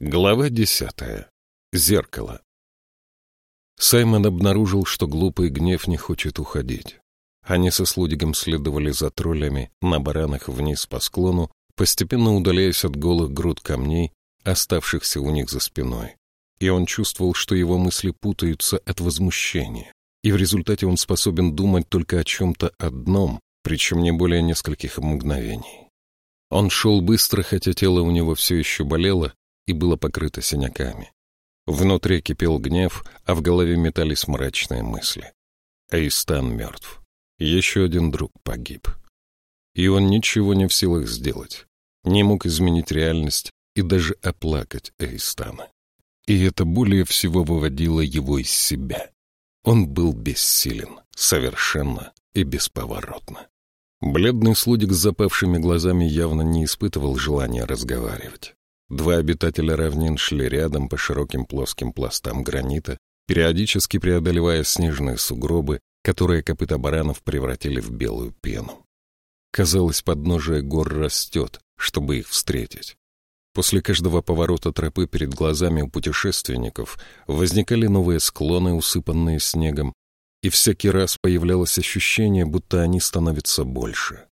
Глава десятая. Зеркало. Саймон обнаружил, что глупый гнев не хочет уходить. Они со Слудигом следовали за троллями на баранах вниз по склону, постепенно удаляясь от голых груд камней, оставшихся у них за спиной. И он чувствовал, что его мысли путаются от возмущения, и в результате он способен думать только о чем-то одном, причем не более нескольких мгновений. Он шел быстро, хотя тело у него все еще болело, и было покрыто синяками. Внутри кипел гнев, а в голове метались мрачные мысли. Эйстан мертв. Еще один друг погиб. И он ничего не в силах сделать. Не мог изменить реальность и даже оплакать Эйстана. И это более всего выводило его из себя. Он был бессилен, совершенно и бесповоротно. Бледный слудик с запавшими глазами явно не испытывал желания разговаривать. Два обитателя равнин шли рядом по широким плоским пластам гранита, периодически преодолевая снежные сугробы, которые копыта баранов превратили в белую пену. Казалось, подножие гор растет, чтобы их встретить. После каждого поворота тропы перед глазами у путешественников возникали новые склоны, усыпанные снегом, и всякий раз появлялось ощущение, будто они становятся больше.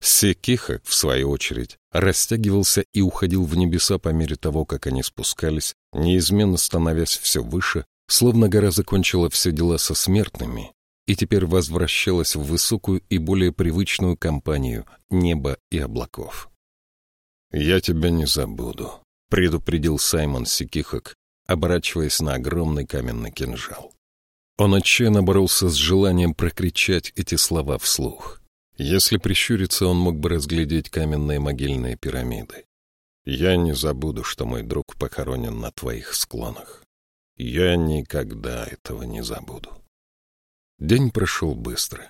Секихак, в свою очередь, растягивался и уходил в небеса по мере того, как они спускались, неизменно становясь все выше, словно гора закончила все дела со смертными и теперь возвращалась в высокую и более привычную компанию неба и облаков. «Я тебя не забуду», — предупредил Саймон Секихак, оборачиваясь на огромный каменный кинжал. Он отчаянно боролся с желанием прокричать эти слова вслух. Если прищуриться, он мог бы разглядеть каменные могильные пирамиды. Я не забуду, что мой друг похоронен на твоих склонах. Я никогда этого не забуду. День прошел быстро.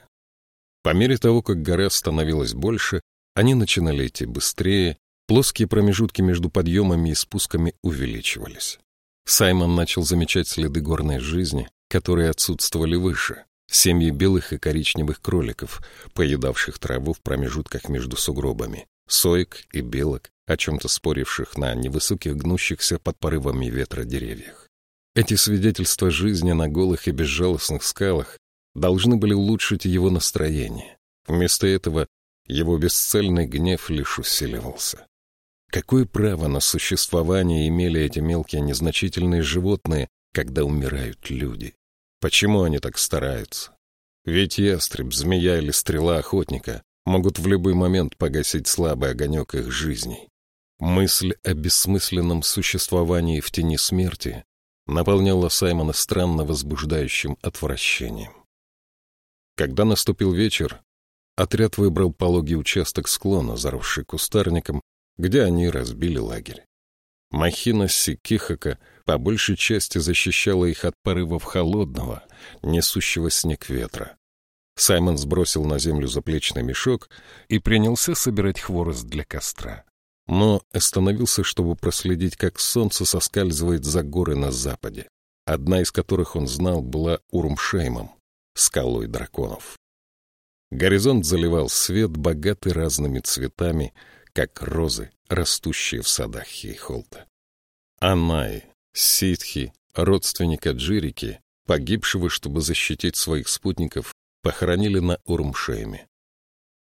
По мере того, как гора становилась больше, они начинали идти быстрее, плоские промежутки между подъемами и спусками увеличивались. Саймон начал замечать следы горной жизни, которые отсутствовали выше. Семьи белых и коричневых кроликов, поедавших траву в промежутках между сугробами, соек и белок, о чем-то споривших на невысоких гнущихся под порывами ветра деревьях. Эти свидетельства жизни на голых и безжалостных скалах должны были улучшить его настроение. Вместо этого его бесцельный гнев лишь усиливался. Какое право на существование имели эти мелкие незначительные животные, когда умирают люди? Почему они так стараются? Ведь ястреб, змея или стрела охотника могут в любой момент погасить слабый огонек их жизней. Мысль о бессмысленном существовании в тени смерти наполняла Саймона странно возбуждающим отвращением. Когда наступил вечер, отряд выбрал пологий участок склона, заросший кустарником, где они разбили лагерь. Махина Сикихака по большей части защищала их от порывов холодного, несущего снег ветра. Саймон сбросил на землю заплечный мешок и принялся собирать хворост для костра. Но остановился, чтобы проследить, как солнце соскальзывает за горы на западе, одна из которых он знал была Урмшеймом, скалой драконов. Горизонт заливал свет, богатый разными цветами, как розы, растущие в садах Хейхолта. Анай, ситхи, родственника Джирики, погибшего, чтобы защитить своих спутников, похоронили на Урмшеме.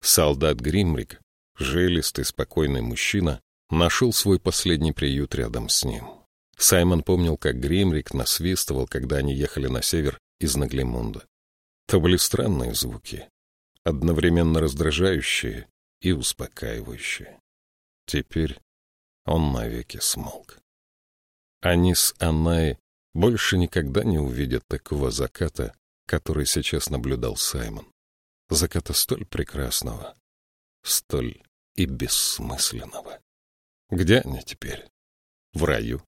Солдат Гримрик, жилистый, спокойный мужчина, нашел свой последний приют рядом с ним. Саймон помнил, как Гримрик насвистывал, когда они ехали на север из Наглимунда. Это были странные звуки, одновременно раздражающие и успокаивающее. Теперь он навеки смолк. Они с Анной больше никогда не увидят такого заката, который сейчас наблюдал Саймон. Заката столь прекрасного, столь и бессмысленного. Где они теперь? В раю.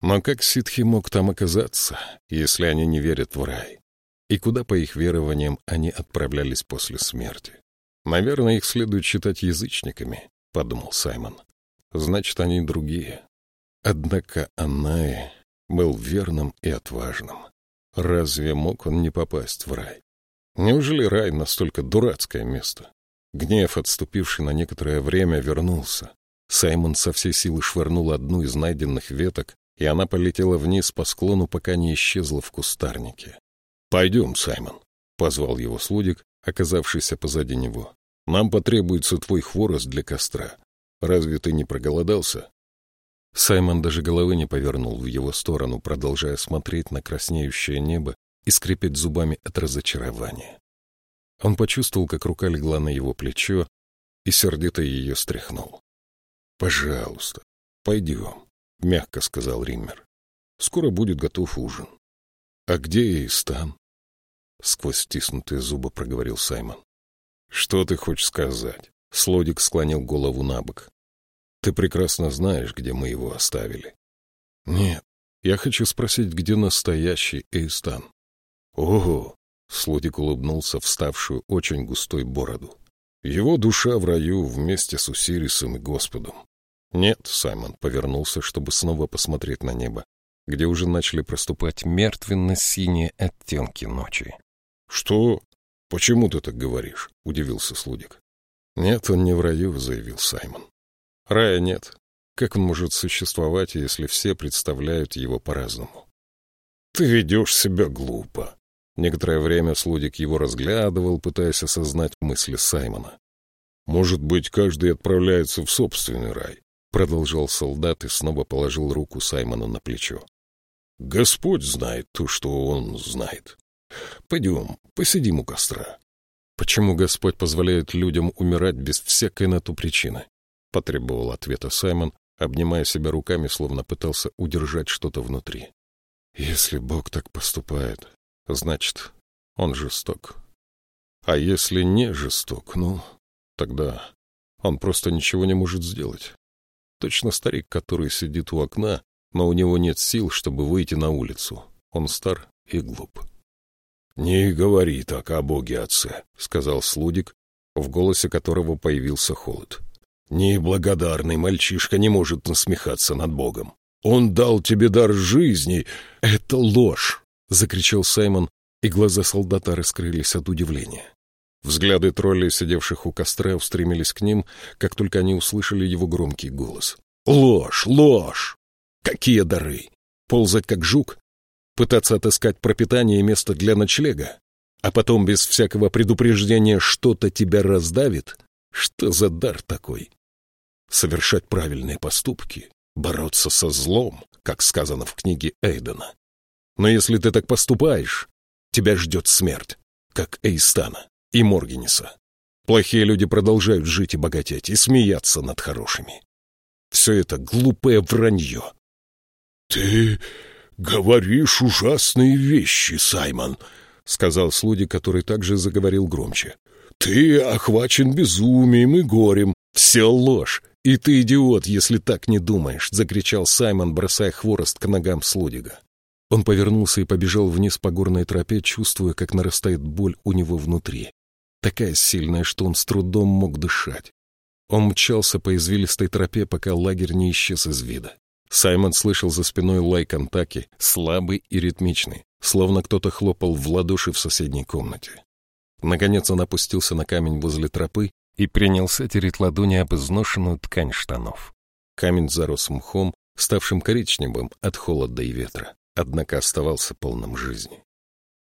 Но как ситхи мог там оказаться, если они не верят в рай? И куда, по их верованиям, они отправлялись после смерти? Наверное, их следует считать язычниками, — подумал Саймон. Значит, они другие. Однако Аннаи был верным и отважным. Разве мог он не попасть в рай? Неужели рай настолько дурацкое место? Гнев, отступивший на некоторое время, вернулся. Саймон со всей силы швырнул одну из найденных веток, и она полетела вниз по склону, пока не исчезла в кустарнике. «Пойдем, Саймон», — позвал его слудик, оказавшийся позади него. «Нам потребуется твой хворост для костра. Разве ты не проголодался?» Саймон даже головы не повернул в его сторону, продолжая смотреть на краснеющее небо и скрипеть зубами от разочарования. Он почувствовал, как рука легла на его плечо, и сердито ее стряхнул. «Пожалуйста, пойдем», — мягко сказал Риммер. «Скоро будет готов ужин». «А где Эйстан?» — сквозь стиснутые зубы проговорил Саймон. «Что ты хочешь сказать?» — Слодик склонил голову на бок. «Ты прекрасно знаешь, где мы его оставили». «Нет, я хочу спросить, где настоящий Эйстан?» «Ого!» — Слодик улыбнулся вставшую очень густой бороду. «Его душа в раю вместе с Усирисом и Господом». «Нет», — Саймон повернулся, чтобы снова посмотреть на небо, где уже начали проступать мертвенно-синие оттенки ночи. «Что? Почему ты так говоришь?» — удивился Слудик. «Нет, он не в раю», — заявил Саймон. «Рая нет. Как он может существовать, если все представляют его по-разному?» «Ты ведешь себя глупо», Некоторое время Слудик его разглядывал, пытаясь осознать мысли Саймона. «Может быть, каждый отправляется в собственный рай», — продолжал солдат и снова положил руку Саймону на плечо. «Господь знает то, что он знает. Пойдем, посидим у костра». «Почему Господь позволяет людям умирать без всякой на ту причины?» — потребовал ответа Саймон, обнимая себя руками, словно пытался удержать что-то внутри. «Если Бог так поступает, Значит, он жесток. А если не жесток, ну, тогда он просто ничего не может сделать. Точно старик, который сидит у окна, но у него нет сил, чтобы выйти на улицу. Он стар и глуп. — Не говори так о Боге Отце, — сказал Слудик, в голосе которого появился холод. — Неблагодарный мальчишка не может насмехаться над Богом. Он дал тебе дар жизни. Это ложь. — закричал Саймон, и глаза солдата раскрылись от удивления. Взгляды троллей, сидевших у костра, устремились к ним, как только они услышали его громкий голос. «Ложь! Ложь! Какие дары! Ползать как жук? Пытаться отыскать пропитание и место для ночлега? А потом без всякого предупреждения что-то тебя раздавит? Что за дар такой? Совершать правильные поступки, бороться со злом, как сказано в книге Эйдена. Но если ты так поступаешь, тебя ждет смерть, как Эйстана и Моргенеса. Плохие люди продолжают жить и богатеть, и смеяться над хорошими. Все это глупое вранье. — Ты говоришь ужасные вещи, Саймон, — сказал Слуди, который также заговорил громче. — Ты охвачен безумием и горем. Все ложь. И ты идиот, если так не думаешь, — закричал Саймон, бросая хворост к ногам Слудига. Он повернулся и побежал вниз по горной тропе, чувствуя, как нарастает боль у него внутри. Такая сильная, что он с трудом мог дышать. Он мчался по извилистой тропе, пока лагерь не исчез из вида. Саймон слышал за спиной лай Кантаки, слабый и ритмичный, словно кто-то хлопал в ладоши в соседней комнате. Наконец он опустился на камень возле тропы и принялся тереть ладони об изношенную ткань штанов. Камень зарос мхом, ставшим коричневым от холода и ветра однако оставался полным жизни.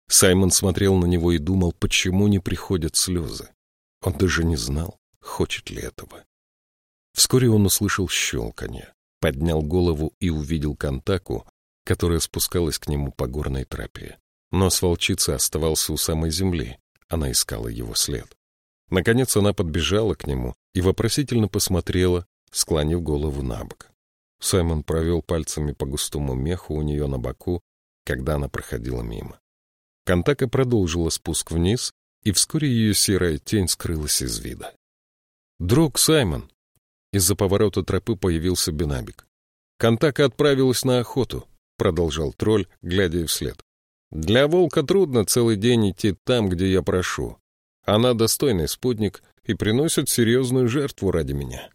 Саймон смотрел на него и думал, почему не приходят слезы. Он даже не знал, хочет ли этого. Вскоре он услышал щелканье, поднял голову и увидел Кантаку, которая спускалась к нему по горной тропе. Нос волчицы оставался у самой земли, она искала его след. Наконец она подбежала к нему и вопросительно посмотрела, склонив голову на бок. Саймон провел пальцами по густому меху у нее на боку, когда она проходила мимо. Кантака продолжила спуск вниз, и вскоре ее серая тень скрылась из вида. «Друг Саймон!» Из-за поворота тропы появился Бенабик. «Кантака отправилась на охоту», — продолжал тролль, глядя вслед. «Для волка трудно целый день идти там, где я прошу. Она достойный спутник и приносит серьезную жертву ради меня».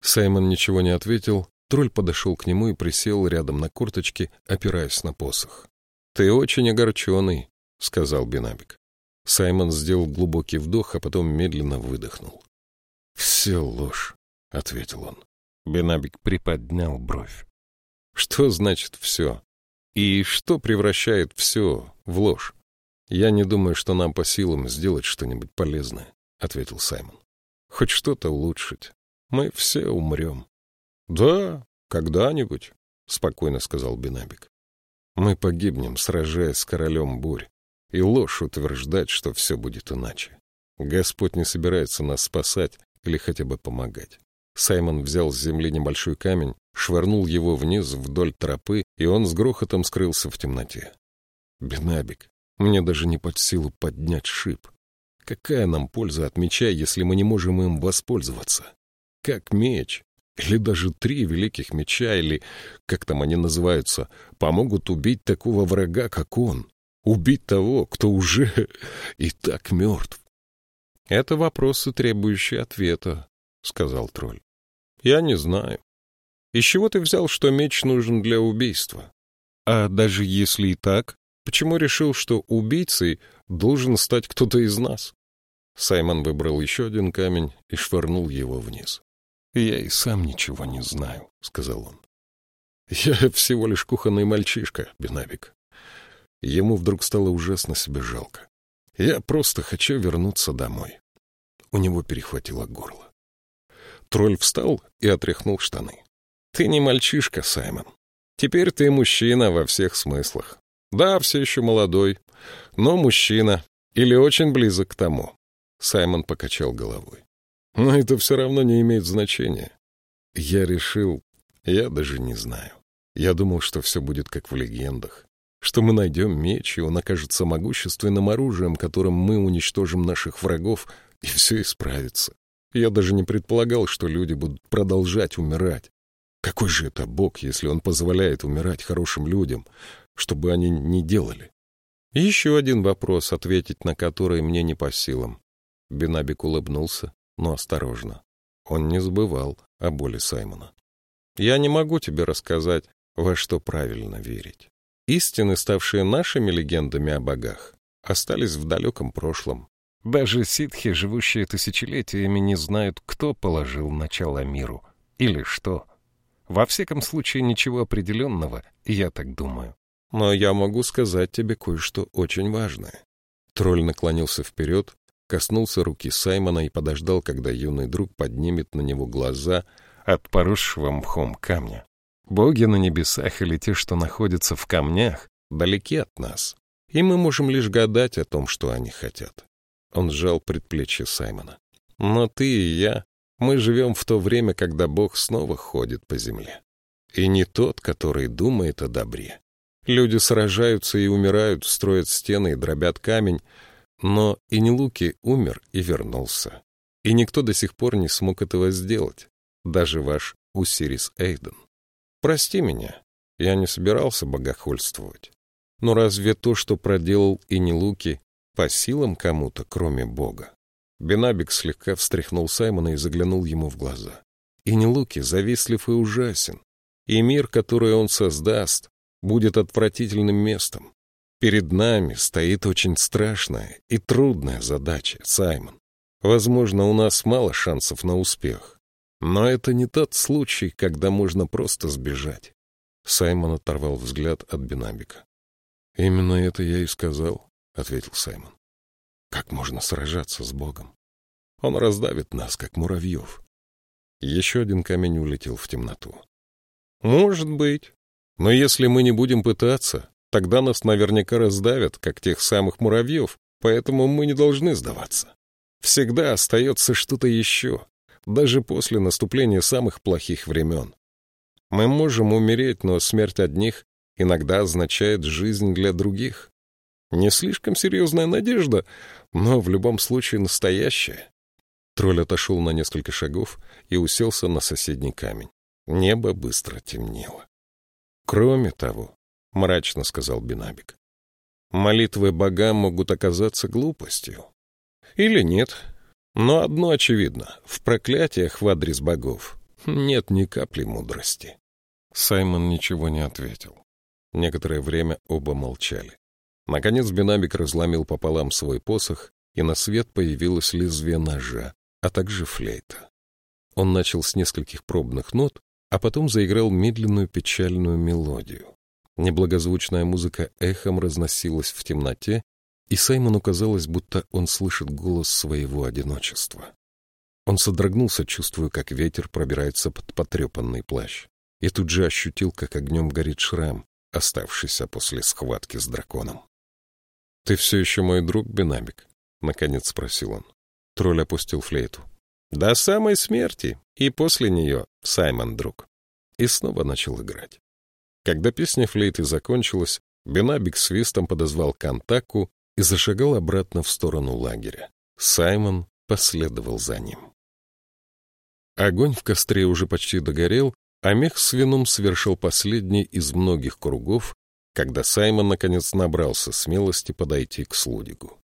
Саймон ничего не ответил, Тролль подошел к нему и присел рядом на курточке, опираясь на посох. — Ты очень огорченный, — сказал Бенабик. Саймон сделал глубокий вдох, а потом медленно выдохнул. — Все ложь, — ответил он. Бенабик приподнял бровь. Что значит «все»? И что превращает все в ложь? Я не думаю, что нам по силам сделать что-нибудь полезное, — ответил Саймон. Хоть что-то улучшить. Мы все умрем. Да, когда-нибудь, — спокойно сказал Бенабик. Мы погибнем, сражаясь с королем бурь, и ложь утверждать, что все будет иначе. Господь не собирается нас спасать или хотя бы помогать. Саймон взял с земли небольшой камень, швырнул его вниз вдоль тропы, и он с грохотом скрылся в темноте. Бенабик, мне даже не под силу поднять шип. Какая нам польза от меча, если мы не можем им воспользоваться? Как меч, или даже три великих меча, или, как там они называются, помогут убить такого врага, как он, убить того, кто уже и так мертв. — Это вопросы, требующие ответа, — сказал тролль. Я не знаю. Из чего ты взял, что меч нужен для убийства? А даже если и так, почему решил, что убийцей должен стать кто-то из нас? Саймон выбрал еще один камень и швырнул его вниз. «Я и сам ничего не знаю», — сказал он. «Я всего лишь кухонный мальчишка, Бенавик». Ему вдруг стало ужасно себе жалко. «Я просто хочу вернуться домой». У него перехватило горло. Тролль встал и отряхнул штаны. «Ты не мальчишка, Саймон. Теперь ты мужчина во всех смыслах. Да, все еще молодой, но мужчина. Или очень близок к тому». Саймон покачал головой. «Но это все равно не имеет значения. Я решил... Я даже не знаю. Я думал, что все будет как в легендах. Что мы найдем меч, и он окажется могущественным оружием, которым мы уничтожим наших врагов, и все исправится. Я даже не предполагал, что люди будут продолжать умирать. Какой же это Бог, если Он позволяет умирать хорошим людям, чтобы они не делали? еще один вопрос, ответить на который мне не по силам. Бенабик улыбнулся, но осторожно. Он не забывал о боли Саймона. Я не могу тебе рассказать, во что правильно верить. Истины, ставшие нашими легендами о богах, остались в далеком прошлом. Даже ситхи, живущие тысячелетиями, не знают, кто положил начало миру или что. Во всяком случае, ничего определенного, я так думаю. Но я могу сказать тебе кое-что очень важное. Тролль наклонился вперед, коснулся руки Саймона и подождал, когда юный друг поднимет на него глаза от поросшего мхом камня. Боги на небесах или те, что находятся в камнях, далеки от нас, и мы можем лишь гадать о том, что они хотят. Он сжал предплечье Саймона. «Но ты и я, мы живем в то время, когда Бог снова ходит по земле. И не тот, который думает о добре. Люди сражаются и умирают, строят стены и дробят камень, но и не Луки умер и вернулся. И никто до сих пор не смог этого сделать, даже ваш Усирис Эйден. Прости меня, я не собирался богохульствовать. Но разве то, что проделал и не Луки, по силам кому-то, кроме Бога. Бенабик слегка встряхнул Саймона и заглянул ему в глаза. И не Луки завистлив и ужасен, и мир, который он создаст, будет отвратительным местом. Перед нами стоит очень страшная и трудная задача, Саймон. Возможно, у нас мало шансов на успех. Но это не тот случай, когда можно просто сбежать. Саймон оторвал взгляд от Бенабика. «Именно это я и сказал ответил Саймон. Как можно сражаться с Богом? Он раздавит нас, как муравьев. Еще один камень улетел в темноту. Может быть. Но если мы не будем пытаться, тогда нас наверняка раздавят, как тех самых муравьев, поэтому мы не должны сдаваться. Всегда остается что-то еще, даже после наступления самых плохих времен. Мы можем умереть, но смерть одних иногда означает жизнь для других. Не слишком серьезная надежда, но в любом случае настоящая. Тролль отошел на несколько шагов и уселся на соседний камень. Небо быстро темнело. Кроме того, — мрачно сказал Бинабик, — молитвы богам могут оказаться глупостью. Или нет. Но одно очевидно — в проклятиях в адрес богов нет ни капли мудрости. Саймон ничего не ответил. Некоторое время оба молчали. Наконец Бенабик разломил пополам свой посох, и на свет появилось лезвие ножа, а также флейта. он начал с нескольких пробных нот, а потом заиграл медленную печальную мелодию. Неблагозвучная музыка эхом разносилась в темноте, и Саймону казалось, будто он слышит голос своего одиночества. Он содрогнулся, чувствуя, как ветер пробирается под потрепанный плащ, и тут же ощутил, как огнем горит шрам, оставшийся после схватки с драконом. — Ты все еще мой друг, Бенамик? — наконец спросил он. Тролль опустил флейту. — До самой смерти, и после нее Саймон друг. И снова начал играть. Когда песня флейты закончилась, Бенабик свистом подозвал Кантаку и зашагал обратно в сторону лагеря. Саймон последовал за ним. Огонь в костре уже почти догорел, а мех с вином совершил последний из многих кругов, когда Саймон наконец набрался смелости подойти к Слудигу.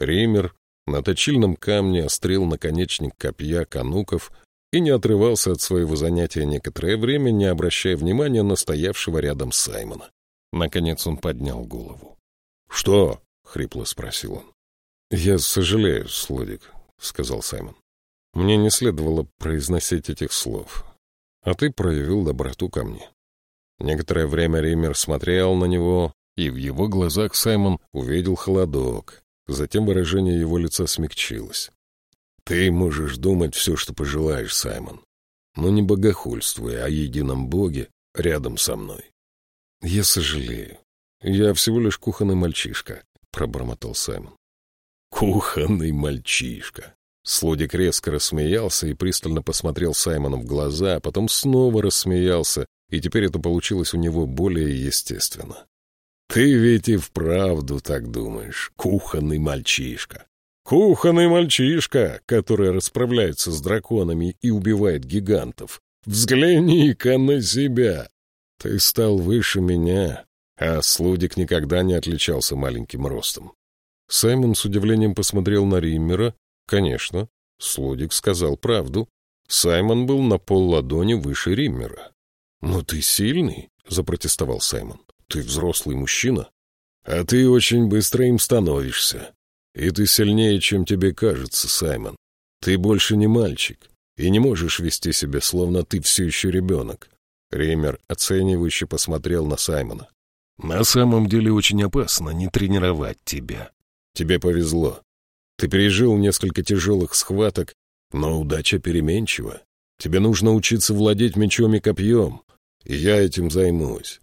Ример на точильном камне острил наконечник копья кануков и не отрывался от своего занятия некоторое время, не обращая внимания на стоявшего рядом Саймона. Наконец он поднял голову. — Что? — хрипло спросил он. — Я сожалею, Слудик, — сказал Саймон. — Мне не следовало произносить этих слов. А ты проявил доброту ко мне. Некоторое время Ример смотрел на него, и в его глазах Саймон увидел холодок. Затем выражение его лица смягчилось. Ты можешь думать все, что пожелаешь, Саймон, но не богохульствуй о едином Боге рядом со мной. Я сожалею. Я всего лишь кухонный мальчишка, пробормотал Саймон. Кухонный мальчишка. Слодик резко рассмеялся и пристально посмотрел Саймону в глаза, а потом снова рассмеялся, и теперь это получилось у него более естественно. Ты ведь и вправду так думаешь, кухонный мальчишка. Кухонный мальчишка, который расправляется с драконами и убивает гигантов. Взгляни-ка на себя. Ты стал выше меня, а Слудик никогда не отличался маленьким ростом. Саймон с удивлением посмотрел на Риммера. Конечно, Слудик сказал правду. Саймон был на пол ладони выше Риммера. «Но ты сильный», — запротестовал Саймон. «Ты взрослый мужчина, а ты очень быстро им становишься. И ты сильнее, чем тебе кажется, Саймон. Ты больше не мальчик и не можешь вести себя, словно ты все еще ребенок. Ремер оценивающе посмотрел на Саймона. На самом деле очень опасно не тренировать тебя. Тебе повезло. Ты пережил несколько тяжелых схваток, но удача переменчива. Тебе нужно учиться владеть мечом и копьем, и я этим займусь.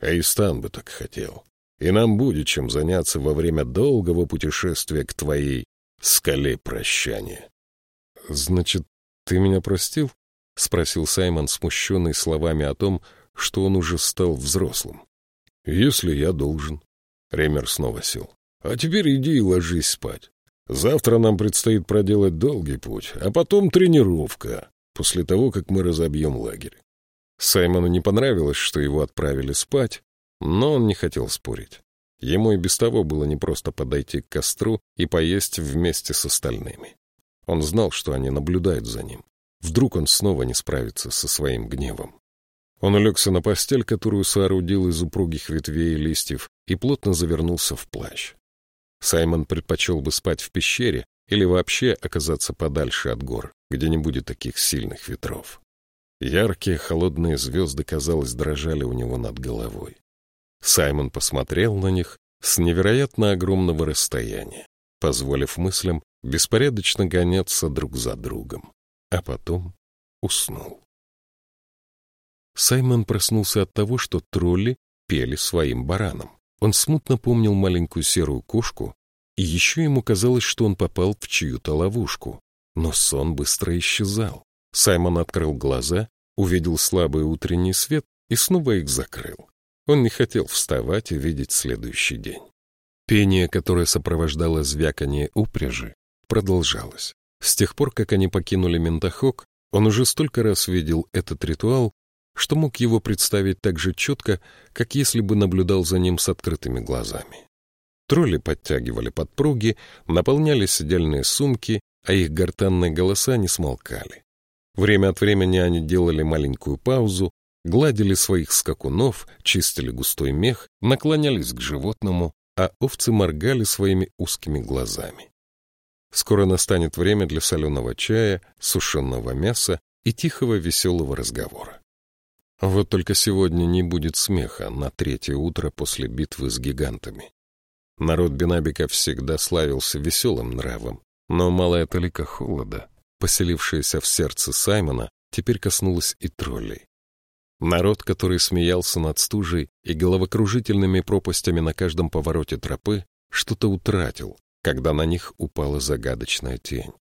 Айстан бы так хотел и нам будет чем заняться во время долгого путешествия к твоей скале прощания. — Значит, ты меня простил? — спросил Саймон, смущенный словами о том, что он уже стал взрослым. — Если я должен. Ремер снова сел. — А теперь иди и ложись спать. Завтра нам предстоит проделать долгий путь, а потом тренировка, после того, как мы разобьем лагерь. Саймону не понравилось, что его отправили спать, но он не хотел спорить. Ему и без того было непросто подойти к костру и поесть вместе с остальными. Он знал, что они наблюдают за ним. Вдруг он снова не справится со своим гневом. Он улегся на постель, которую соорудил из упругих ветвей и листьев, и плотно завернулся в плащ. Саймон предпочел бы спать в пещере или вообще оказаться подальше от гор, где не будет таких сильных ветров. Яркие холодные звезды, казалось, дрожали у него над головой. Саймон посмотрел на них с невероятно огромного расстояния, позволив мыслям беспорядочно гоняться друг за другом, а потом уснул. Саймон проснулся от того, что тролли пели своим баранам. Он смутно помнил маленькую серую кошку, и еще ему казалось, что он попал в чью-то ловушку. Но сон быстро исчезал. Саймон открыл глаза, увидел слабый утренний свет и снова их закрыл. Он не хотел вставать и видеть следующий день. Пение, которое сопровождало звяканье упряжи, продолжалось. С тех пор, как они покинули Ментахок, он уже столько раз видел этот ритуал, что мог его представить так же четко, как если бы наблюдал за ним с открытыми глазами. Тролли подтягивали подпруги, наполняли сидельные сумки, а их гортанные голоса не смолкали. Время от времени они делали маленькую паузу, гладили своих скакунов, чистили густой мех, наклонялись к животному, а овцы моргали своими узкими глазами. Скоро настанет время для соленого чая, сушеного мяса и тихого веселого разговора. Вот только сегодня не будет смеха на третье утро после битвы с гигантами. Народ Бенабика всегда славился веселым нравом, но малая толика холода, поселившаяся в сердце Саймона, теперь коснулась и троллей. Народ, который смеялся над стужей и головокружительными пропастями на каждом повороте тропы, что-то утратил, когда на них упала загадочная тень.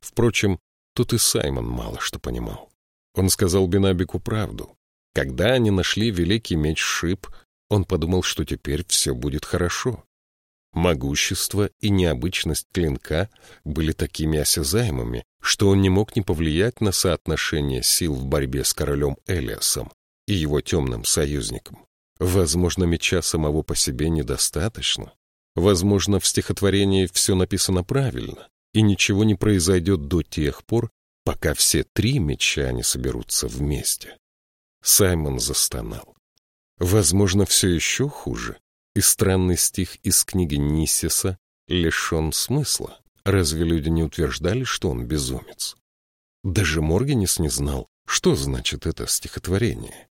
Впрочем, тут и Саймон мало что понимал. Он сказал Бенабику правду. Когда они нашли великий меч Шип, он подумал, что теперь все будет хорошо. Могущество и необычность клинка были такими осязаемыми, что он не мог не повлиять на соотношение сил в борьбе с королем Элиасом и его темным союзником. Возможно, меча самого по себе недостаточно. Возможно, в стихотворении все написано правильно, и ничего не произойдет до тех пор, пока все три меча не соберутся вместе. Саймон застонал. Возможно, все еще хуже, и странный стих из книги Нисиса лишен смысла. Разве люди не утверждали, что он безумец? Даже Моргенис не знал, что значит это стихотворение.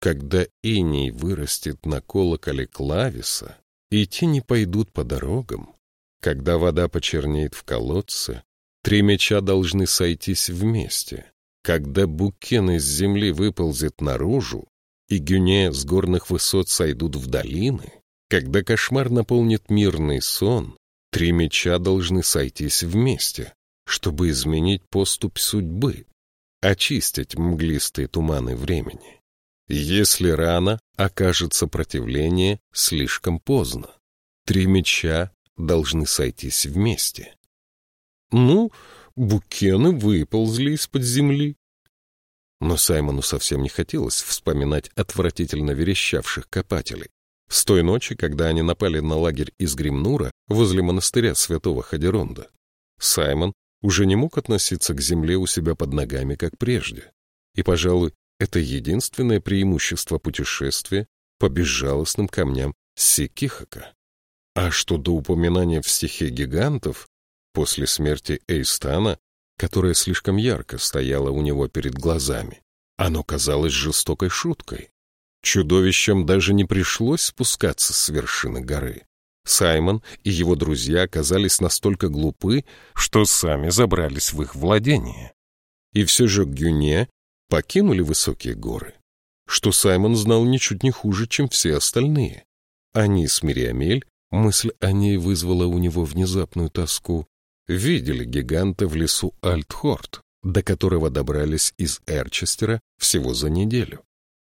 Когда иней вырастет на колоколе клависа, и тени пойдут по дорогам, когда вода почернеет в колодце, три меча должны сойтись вместе. Когда букен из земли выползет наружу, и гюне с горных высот сойдут в долины, когда кошмар наполнит мирный сон, три меча должны сойтись вместе, чтобы изменить поступь судьбы, очистить мглистые туманы времени. Если рано окажет сопротивление, слишком поздно. Три меча должны сойтись вместе. Ну, букены выползли из-под земли. Но Саймону совсем не хотелось вспоминать отвратительно верещавших копателей. С той ночи, когда они напали на лагерь из Гримнура возле монастыря святого Хадеронда, Саймон уже не мог относиться к земле у себя под ногами, как прежде. И, пожалуй, это единственное преимущество путешествия по безжалостным камням Сикихака. А что до упоминания в стихе гигантов, после смерти Эйстана, которая слишком ярко стояла у него перед глазами, оно казалось жестокой шуткой. Чудовищам даже не пришлось спускаться с вершины горы. Саймон и его друзья оказались настолько глупы, что сами забрались в их владение. И все же Гюне покинули высокие горы, что Саймон знал ничуть не хуже, чем все остальные. Они с Мириамель, мысль о ней вызвала у него внезапную тоску, видели гиганта в лесу Альтхорт, до которого добрались из Эрчестера всего за неделю.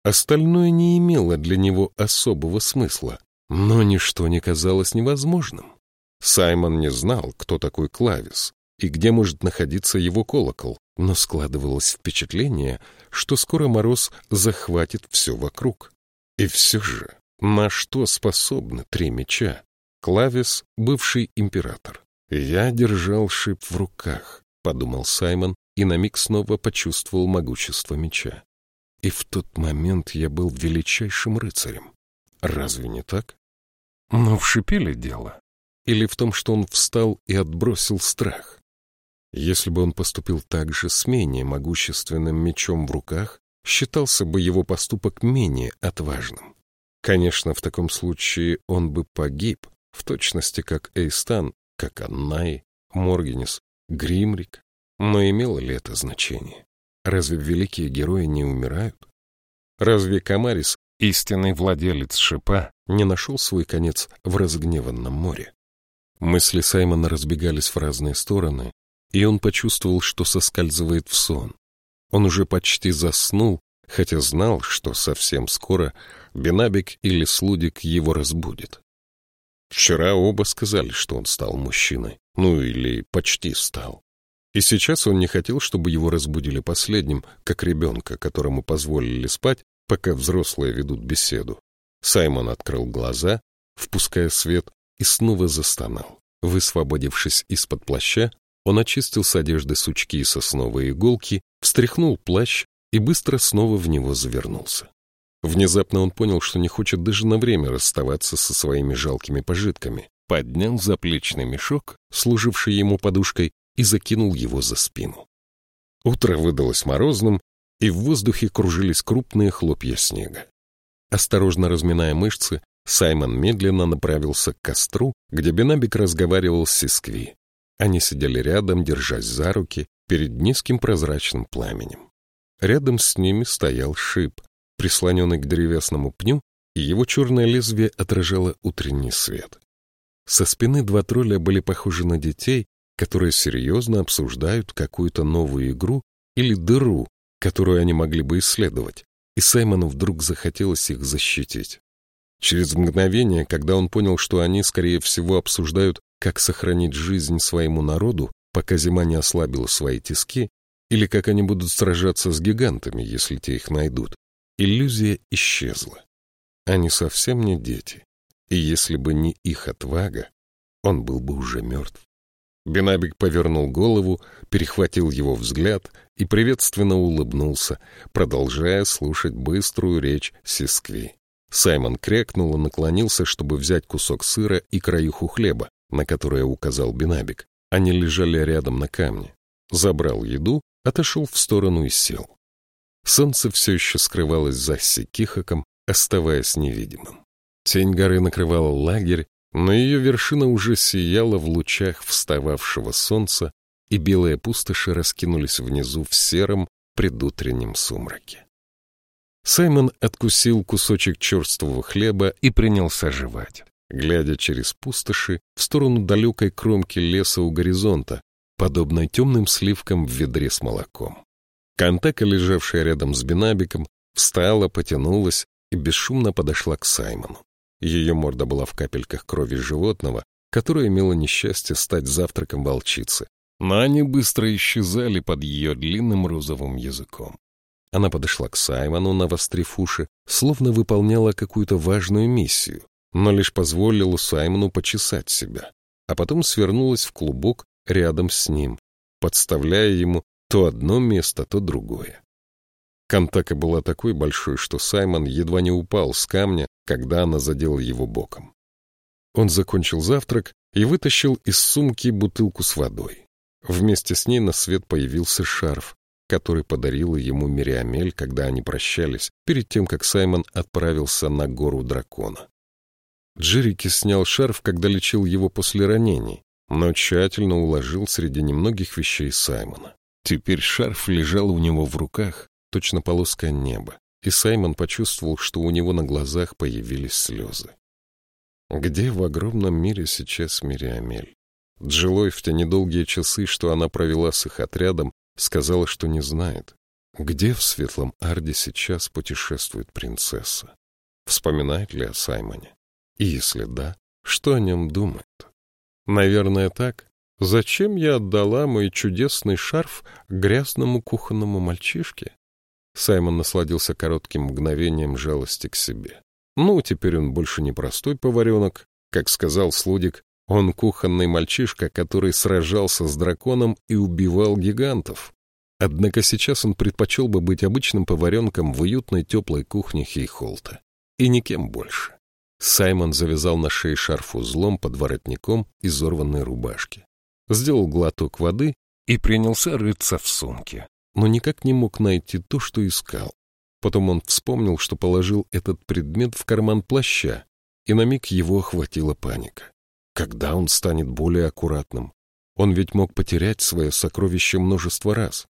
Остальное не имело для него особого смысла, но ничто не казалось невозможным. Саймон не знал, кто такой Клавис и где может находиться его колокол, но складывалось впечатление, что скоро мороз захватит все вокруг. И все же, на что способны три меча? Клавис — бывший император. «Я держал шип в руках», — подумал Саймон, и на миг снова почувствовал могущество меча. И в тот момент я был величайшим рыцарем. Разве не так? Но в шипе ли дело? Или в том, что он встал и отбросил страх? Если бы он поступил так же с менее могущественным мечом в руках, считался бы его поступок менее отважным. Конечно, в таком случае он бы погиб, в точности как Эйстан, как Аннай, Моргенис, Гримрик. Но имело ли это значение? Разве великие герои не умирают? Разве Камарис, истинный владелец шипа, не нашел свой конец в разгневанном море? Мысли Саймона разбегались в разные стороны, и он почувствовал, что соскальзывает в сон. Он уже почти заснул, хотя знал, что совсем скоро Бенабик или Слудик его разбудит. Вчера оба сказали, что он стал мужчиной, ну или почти стал. И сейчас он не хотел, чтобы его разбудили последним, как ребенка, которому позволили спать, пока взрослые ведут беседу. Саймон открыл глаза, впуская свет, и снова застонал. Высвободившись из-под плаща, он очистил с одежды сучки и сосновые иголки, встряхнул плащ и быстро снова в него завернулся. Внезапно он понял, что не хочет даже на время расставаться со своими жалкими пожитками, поднял заплечный мешок, служивший ему подушкой, и закинул его за спину. Утро выдалось морозным, и в воздухе кружились крупные хлопья снега. Осторожно разминая мышцы, Саймон медленно направился к костру, где Бенабик разговаривал с Сискви. Они сидели рядом, держась за руки, перед низким прозрачным пламенем. Рядом с ними стоял шип, прислоненный к древесному пню, и его черное лезвие отражало утренний свет. Со спины два тролля были похожи на детей, которые серьезно обсуждают какую-то новую игру или дыру, которую они могли бы исследовать, и Саймону вдруг захотелось их защитить. Через мгновение, когда он понял, что они, скорее всего, обсуждают, как сохранить жизнь своему народу, пока зима не ослабила свои тиски, или как они будут сражаться с гигантами, если те их найдут, иллюзия исчезла. Они совсем не дети, и если бы не их отвага, он был бы уже мертв. Бенабик повернул голову, перехватил его взгляд и приветственно улыбнулся, продолжая слушать быструю речь Сискви. Саймон крякнул и наклонился, чтобы взять кусок сыра и краюху хлеба, на которое указал Бенабик. Они лежали рядом на камне. Забрал еду, отошел в сторону и сел. Солнце все еще скрывалось за Сикихаком, оставаясь невидимым. Тень горы накрывала лагерь, но ее вершина уже сияла в лучах встававшего солнца, и белые пустоши раскинулись внизу в сером предутреннем сумраке. Саймон откусил кусочек черствого хлеба и принялся жевать, глядя через пустоши в сторону далекой кромки леса у горизонта, подобной темным сливкам в ведре с молоком. Кантака, лежавшая рядом с Бенабиком, встала, потянулась и бесшумно подошла к Саймону. Ее морда была в капельках крови животного, которое имело несчастье стать завтраком волчицы, но они быстро исчезали под ее длинным розовым языком. Она подошла к Саймону, навострив уши, словно выполняла какую-то важную миссию, но лишь позволила Саймону почесать себя, а потом свернулась в клубок рядом с ним, подставляя ему то одно место, то другое. Кантака была такой большой, что Саймон едва не упал с камня, когда она задела его боком. Он закончил завтрак и вытащил из сумки бутылку с водой. Вместе с ней на свет появился шарф, который подарила ему Мириамель, когда они прощались, перед тем, как Саймон отправился на гору дракона. Джерики снял шарф, когда лечил его после ранений, но тщательно уложил среди немногих вещей Саймона. Теперь шарф лежал у него в руках, точно полоска неба, и Саймон почувствовал, что у него на глазах появились слезы. Где в огромном мире сейчас Мириамель? Джилой в те недолгие часы, что она провела с их отрядом, сказала, что не знает. Где в Светлом Арде сейчас путешествует принцесса? Вспоминает ли о Саймоне? И если да, что о нем думает? Наверное, так. Зачем я отдала мой чудесный шарф грязному кухонному мальчишке? Саймон насладился коротким мгновением жалости к себе. Ну, теперь он больше не простой поваренок. Как сказал Слудик, он кухонный мальчишка, который сражался с драконом и убивал гигантов. Однако сейчас он предпочел бы быть обычным поваренком в уютной теплой кухне Хейхолта. И никем больше. Саймон завязал на шее шарф узлом под воротником изорванной рубашки. Сделал глоток воды и принялся рыться в сумке но никак не мог найти то, что искал. Потом он вспомнил, что положил этот предмет в карман плаща, и на миг его охватила паника. Когда он станет более аккуратным? Он ведь мог потерять свое сокровище множество раз.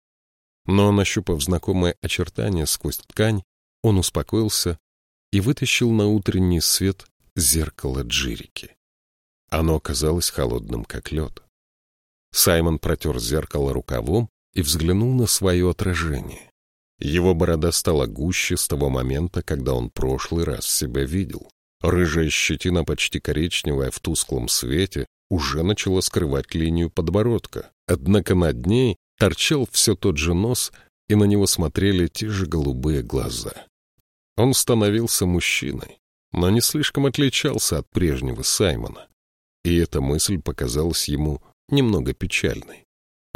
Но, нащупав знакомое очертание сквозь ткань, он успокоился и вытащил на утренний свет зеркало Джирики. Оно оказалось холодным, как лед. Саймон протер зеркало рукавом и взглянул на свое отражение. Его борода стала гуще с того момента, когда он прошлый раз себя видел. Рыжая щетина, почти коричневая в тусклом свете, уже начала скрывать линию подбородка. Однако над ней торчал все тот же нос, и на него смотрели те же голубые глаза. Он становился мужчиной, но не слишком отличался от прежнего Саймона. И эта мысль показалась ему немного печальной.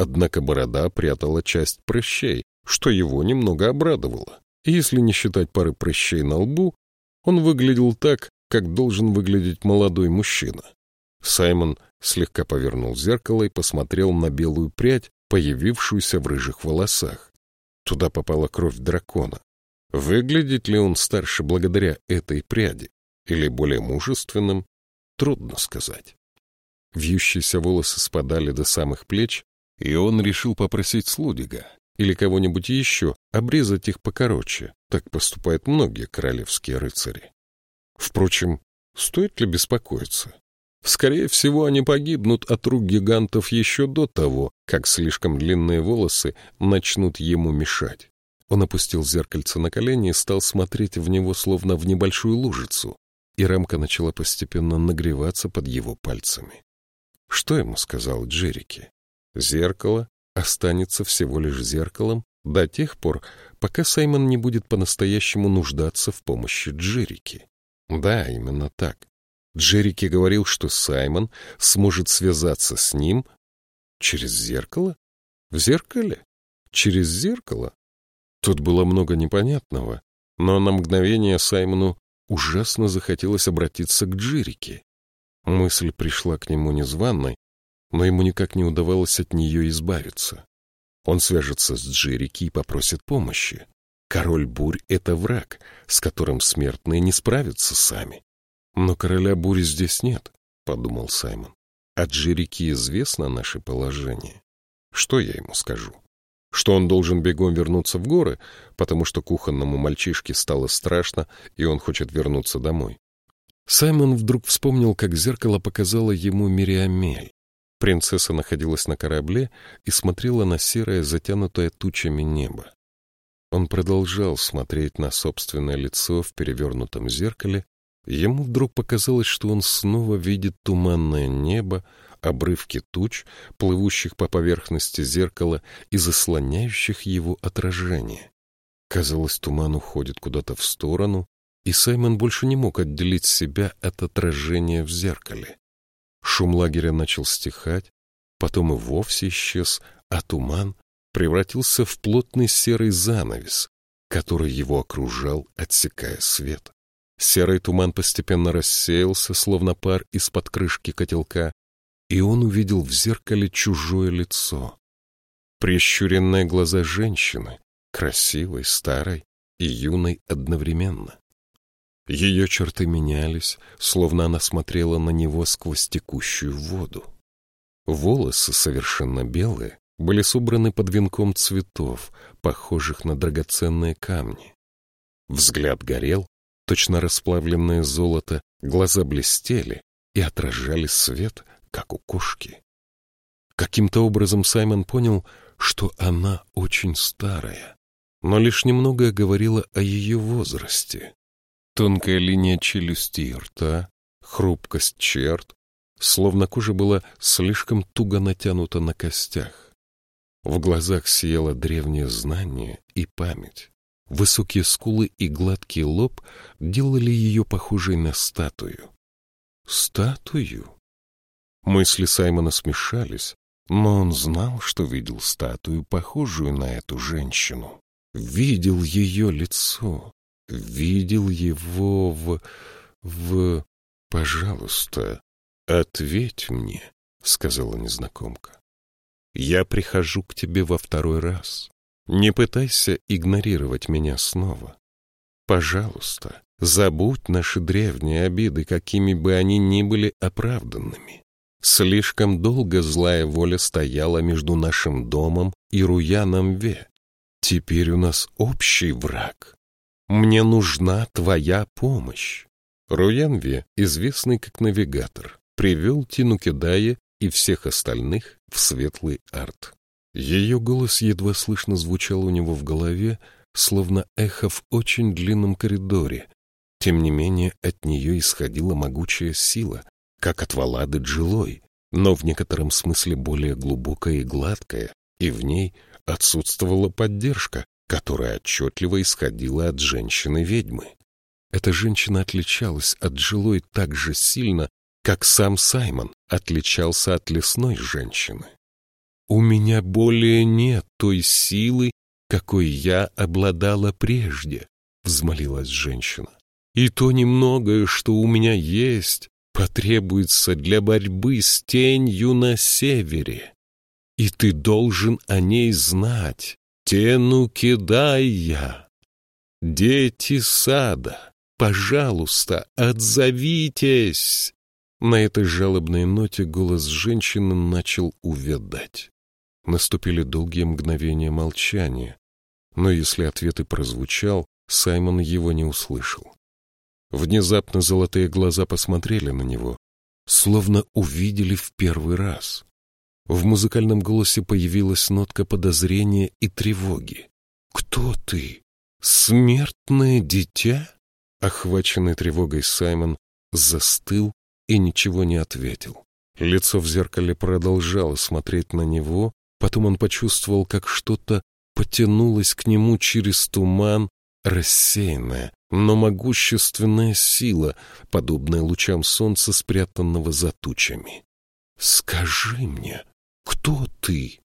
Однако борода прятала часть прыщей, что его немного обрадовало. Если не считать пары прыщей на лбу, он выглядел так, как должен выглядеть молодой мужчина. Саймон слегка повернул зеркало и посмотрел на белую прядь, появившуюся в рыжих волосах. Туда попала кровь дракона. Выглядит ли он старше благодаря этой пряди или более мужественным, трудно сказать. Вьющиеся волосы спадали до самых плеч, и он решил попросить Слудига или кого-нибудь еще обрезать их покороче. Так поступают многие королевские рыцари. Впрочем, стоит ли беспокоиться? Скорее всего, они погибнут от рук гигантов еще до того, как слишком длинные волосы начнут ему мешать. Он опустил зеркальце на колени и стал смотреть в него, словно в небольшую лужицу, и рамка начала постепенно нагреваться под его пальцами. Что ему сказал Джерики? Зеркало останется всего лишь зеркалом до тех пор, пока Саймон не будет по-настоящему нуждаться в помощи Джерики. Да, именно так. Джерики говорил, что Саймон сможет связаться с ним через зеркало? В зеркале? Через зеркало? Тут было много непонятного, но на мгновение Саймону ужасно захотелось обратиться к Джерике. Мысль пришла к нему незваной, но ему никак не удавалось от нее избавиться. Он свяжется с Джерики и попросит помощи. Король бурь — это враг, с которым смертные не справятся сами. Но короля бури здесь нет, — подумал Саймон. А Джерики известно наше положение. Что я ему скажу? Что он должен бегом вернуться в горы, потому что кухонному мальчишке стало страшно, и он хочет вернуться домой. Саймон вдруг вспомнил, как зеркало показало ему Мириамель. Принцесса находилась на корабле и смотрела на серое, затянутое тучами небо. Он продолжал смотреть на собственное лицо в перевернутом зеркале, Ему вдруг показалось, что он снова видит туманное небо, обрывки туч, плывущих по поверхности зеркала и заслоняющих его отражение. Казалось, туман уходит куда-то в сторону, и Саймон больше не мог отделить себя от отражения в зеркале. Шум лагеря начал стихать, потом и вовсе исчез, а туман превратился в плотный серый занавес, который его окружал, отсекая свет. Серый туман постепенно рассеялся, словно пар из-под крышки котелка, и он увидел в зеркале чужое лицо. Прищуренные глаза женщины, красивой, старой и юной одновременно. Ее черты менялись, словно она смотрела на него сквозь текущую воду. Волосы, совершенно белые, были собраны под венком цветов, похожих на драгоценные камни. Взгляд горел, точно расплавленное золото, глаза блестели и отражали свет, как у кошки. Каким-то образом Саймон понял, что она очень старая, но лишь немного говорила о ее возрасте. Тонкая линия челюсти и рта, хрупкость черт, словно кожа была слишком туго натянута на костях. В глазах сияло древнее знание и память. Высокие скулы и гладкий лоб делали ее похожей на статую. Статую? Мысли Саймона смешались, но он знал, что видел статую, похожую на эту женщину. Видел ее лицо, видел его в... в... «Пожалуйста, ответь мне», — сказала незнакомка. «Я прихожу к тебе во второй раз. Не пытайся игнорировать меня снова. Пожалуйста, забудь наши древние обиды, какими бы они ни были оправданными. Слишком долго злая воля стояла между нашим домом и Руяном Ве. Теперь у нас общий враг. Мне нужна твоя помощь. Руян Ве, известный как навигатор, привел Тину Кедае и всех остальных в светлый арт. Ее голос едва слышно звучал у него в голове, словно эхо в очень длинном коридоре. Тем не менее, от нее исходила могучая сила, как от Валады Джилой, но в некотором смысле более глубокая и гладкая, и в ней отсутствовала поддержка, которая отчетливо исходила от женщины-ведьмы. Эта женщина отличалась от Джилой так же сильно, как сам Саймон отличался от лесной женщины. У меня более нет той силы, какой я обладала прежде, — взмолилась женщина. И то немногое, что у меня есть, потребуется для борьбы с тенью на севере. И ты должен о ней знать. Тену кидай я. Дети сада, пожалуйста, отзовитесь. На этой жалобной ноте голос женщины начал увядать. Наступили долгие мгновения молчания, но если ответ и прозвучал, Саймон его не услышал. Внезапно золотые глаза посмотрели на него, словно увидели в первый раз. В музыкальном голосе появилась нотка подозрения и тревоги. «Кто ты? Смертное дитя?» Охваченный тревогой Саймон застыл и ничего не ответил. Лицо в зеркале продолжало смотреть на него, потом он почувствовал, как что-то потянулось к нему через туман, рассеянная, но могущественная сила, подобная лучам солнца, спрятанного за тучами. «Скажи мне, кто ты?»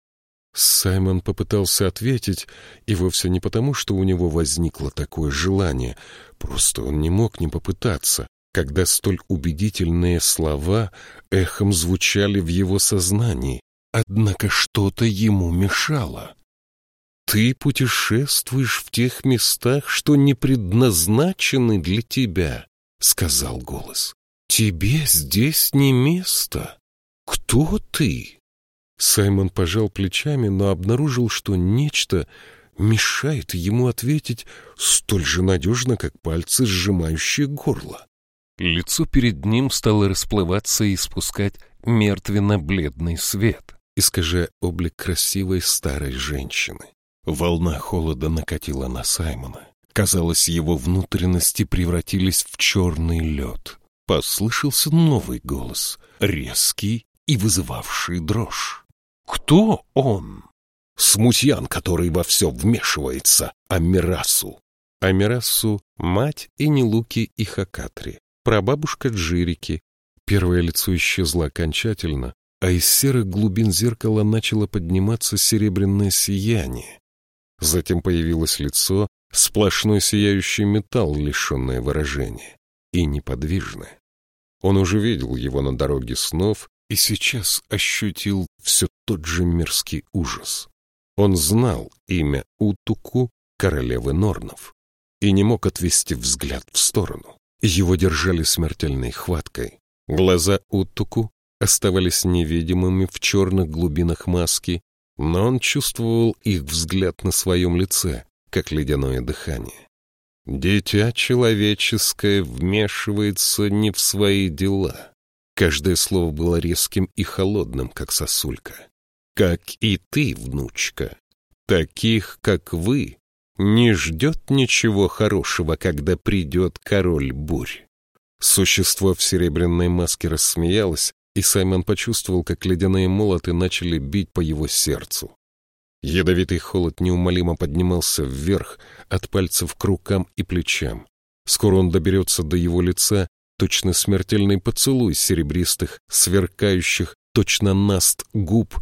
Саймон попытался ответить, и вовсе не потому, что у него возникло такое желание, просто он не мог не попытаться когда столь убедительные слова эхом звучали в его сознании, однако что-то ему мешало. «Ты путешествуешь в тех местах, что не предназначены для тебя», — сказал голос. «Тебе здесь не место. Кто ты?» Саймон пожал плечами, но обнаружил, что нечто мешает ему ответить столь же надежно, как пальцы, сжимающие горло. Лицо перед ним стало расплываться и спускать мертвенно-бледный свет, искажая облик красивой старой женщины. Волна холода накатила на Саймона. Казалось, его внутренности превратились в черный лед. Послышался новый голос, резкий и вызывавший дрожь. «Кто он?» «Смутьян, который во все вмешивается, Амирасу». Амирасу — мать и Нелуки и Хакатри, прабабушка Джирики. Первое лицо исчезло окончательно, а из серых глубин зеркала начало подниматься серебряное сияние. Затем появилось лицо, сплошной сияющий металл, лишенное выражения, и неподвижное. Он уже видел его на дороге снов и сейчас ощутил все тот же мерзкий ужас. Он знал имя Утуку, королевы Норнов, и не мог отвести взгляд в сторону. Его держали смертельной хваткой. Глаза Уттуку оставались невидимыми в черных глубинах маски, но он чувствовал их взгляд на своем лице, как ледяное дыхание. Дитя человеческое вмешивается не в свои дела. Каждое слово было резким и холодным, как сосулька. Как и ты, внучка. Таких, как вы, не ждет ничего хорошего, когда придет король бурь. Существо в серебряной маске рассмеялось, и Саймон почувствовал, как ледяные молоты начали бить по его сердцу. Ядовитый холод неумолимо поднимался вверх от пальцев к рукам и плечам. Скоро он доберется до его лица, точно смертельный поцелуй серебристых, сверкающих, точно наст губ.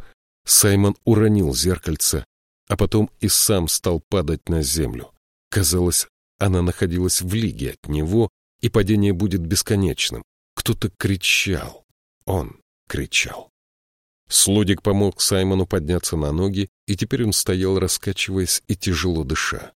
Саймон уронил зеркальце, а потом и сам стал падать на землю. Казалось, она находилась в лиге от него, и падение будет бесконечным. Кто-то кричал. Он кричал. Слудик помог Саймону подняться на ноги, и теперь он стоял, раскачиваясь и тяжело дыша.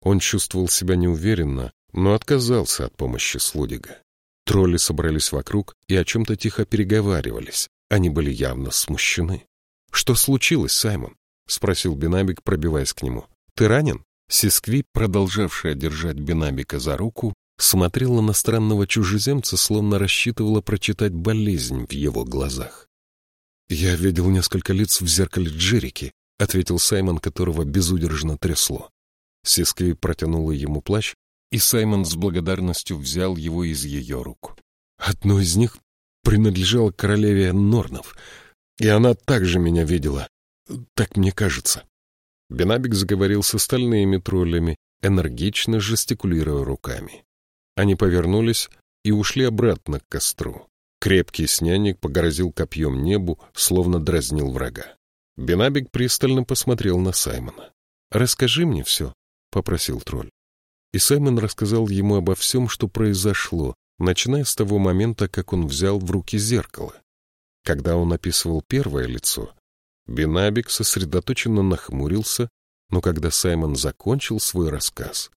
Он чувствовал себя неуверенно, но отказался от помощи Слудига. Тролли собрались вокруг и о чем-то тихо переговаривались. Они были явно смущены. «Что случилось, Саймон?» — спросил Бенабик, пробиваясь к нему. — Ты ранен? Сискви, продолжавшая держать Бенабика за руку, смотрела на странного чужеземца, словно рассчитывала прочитать болезнь в его глазах. — Я видел несколько лиц в зеркале Джерики, — ответил Саймон, которого безудержно трясло. Сискви протянула ему плащ, и Саймон с благодарностью взял его из ее рук. Одно из них принадлежало королеве Норнов, и она также меня видела. Так мне кажется. Бенабик заговорил с остальными троллями, энергично жестикулируя руками. Они повернулись и ушли обратно к костру. Крепкий снянник погрозил копьем небу, словно дразнил врага. Бенабик пристально посмотрел на Саймона. «Расскажи мне все», — попросил тролль. И Саймон рассказал ему обо всем, что произошло, начиная с того момента, как он взял в руки зеркало. Когда он описывал первое лицо, Бенабик сосредоточенно нахмурился, но когда Саймон закончил свой рассказ,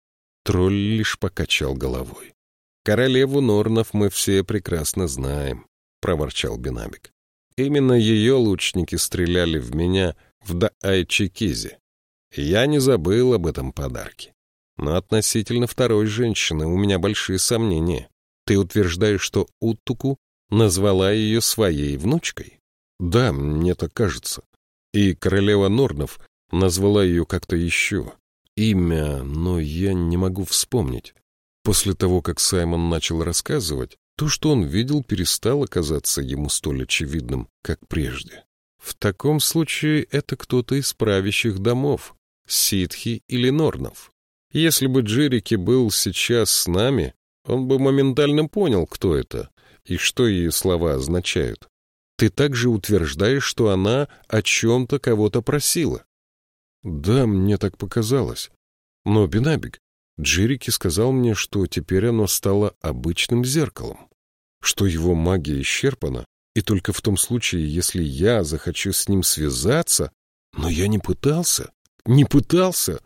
тролль лишь покачал головой. «Королеву Норнов мы все прекрасно знаем», — проворчал Бенабик. «Именно ее лучники стреляли в меня в Даайчикизе. Я не забыл об этом подарке. Но относительно второй женщины у меня большие сомнения. Ты утверждаешь, что Уттуку назвала ее своей внучкой? Да, мне так кажется. И королева Норнов назвала ее как-то еще. Имя, но я не могу вспомнить. После того, как Саймон начал рассказывать, то, что он видел, перестало казаться ему столь очевидным, как прежде. В таком случае это кто-то из правящих домов, ситхи или норнов. Если бы Джерики был сейчас с нами, он бы моментально понял, кто это и что ее слова означают. Ты также утверждаешь, что она о чем-то кого-то просила. Да, мне так показалось. Но, Бинабик, Джерики сказал мне, что теперь оно стало обычным зеркалом, что его магия исчерпана, и только в том случае, если я захочу с ним связаться... Но я не пытался, не пытался.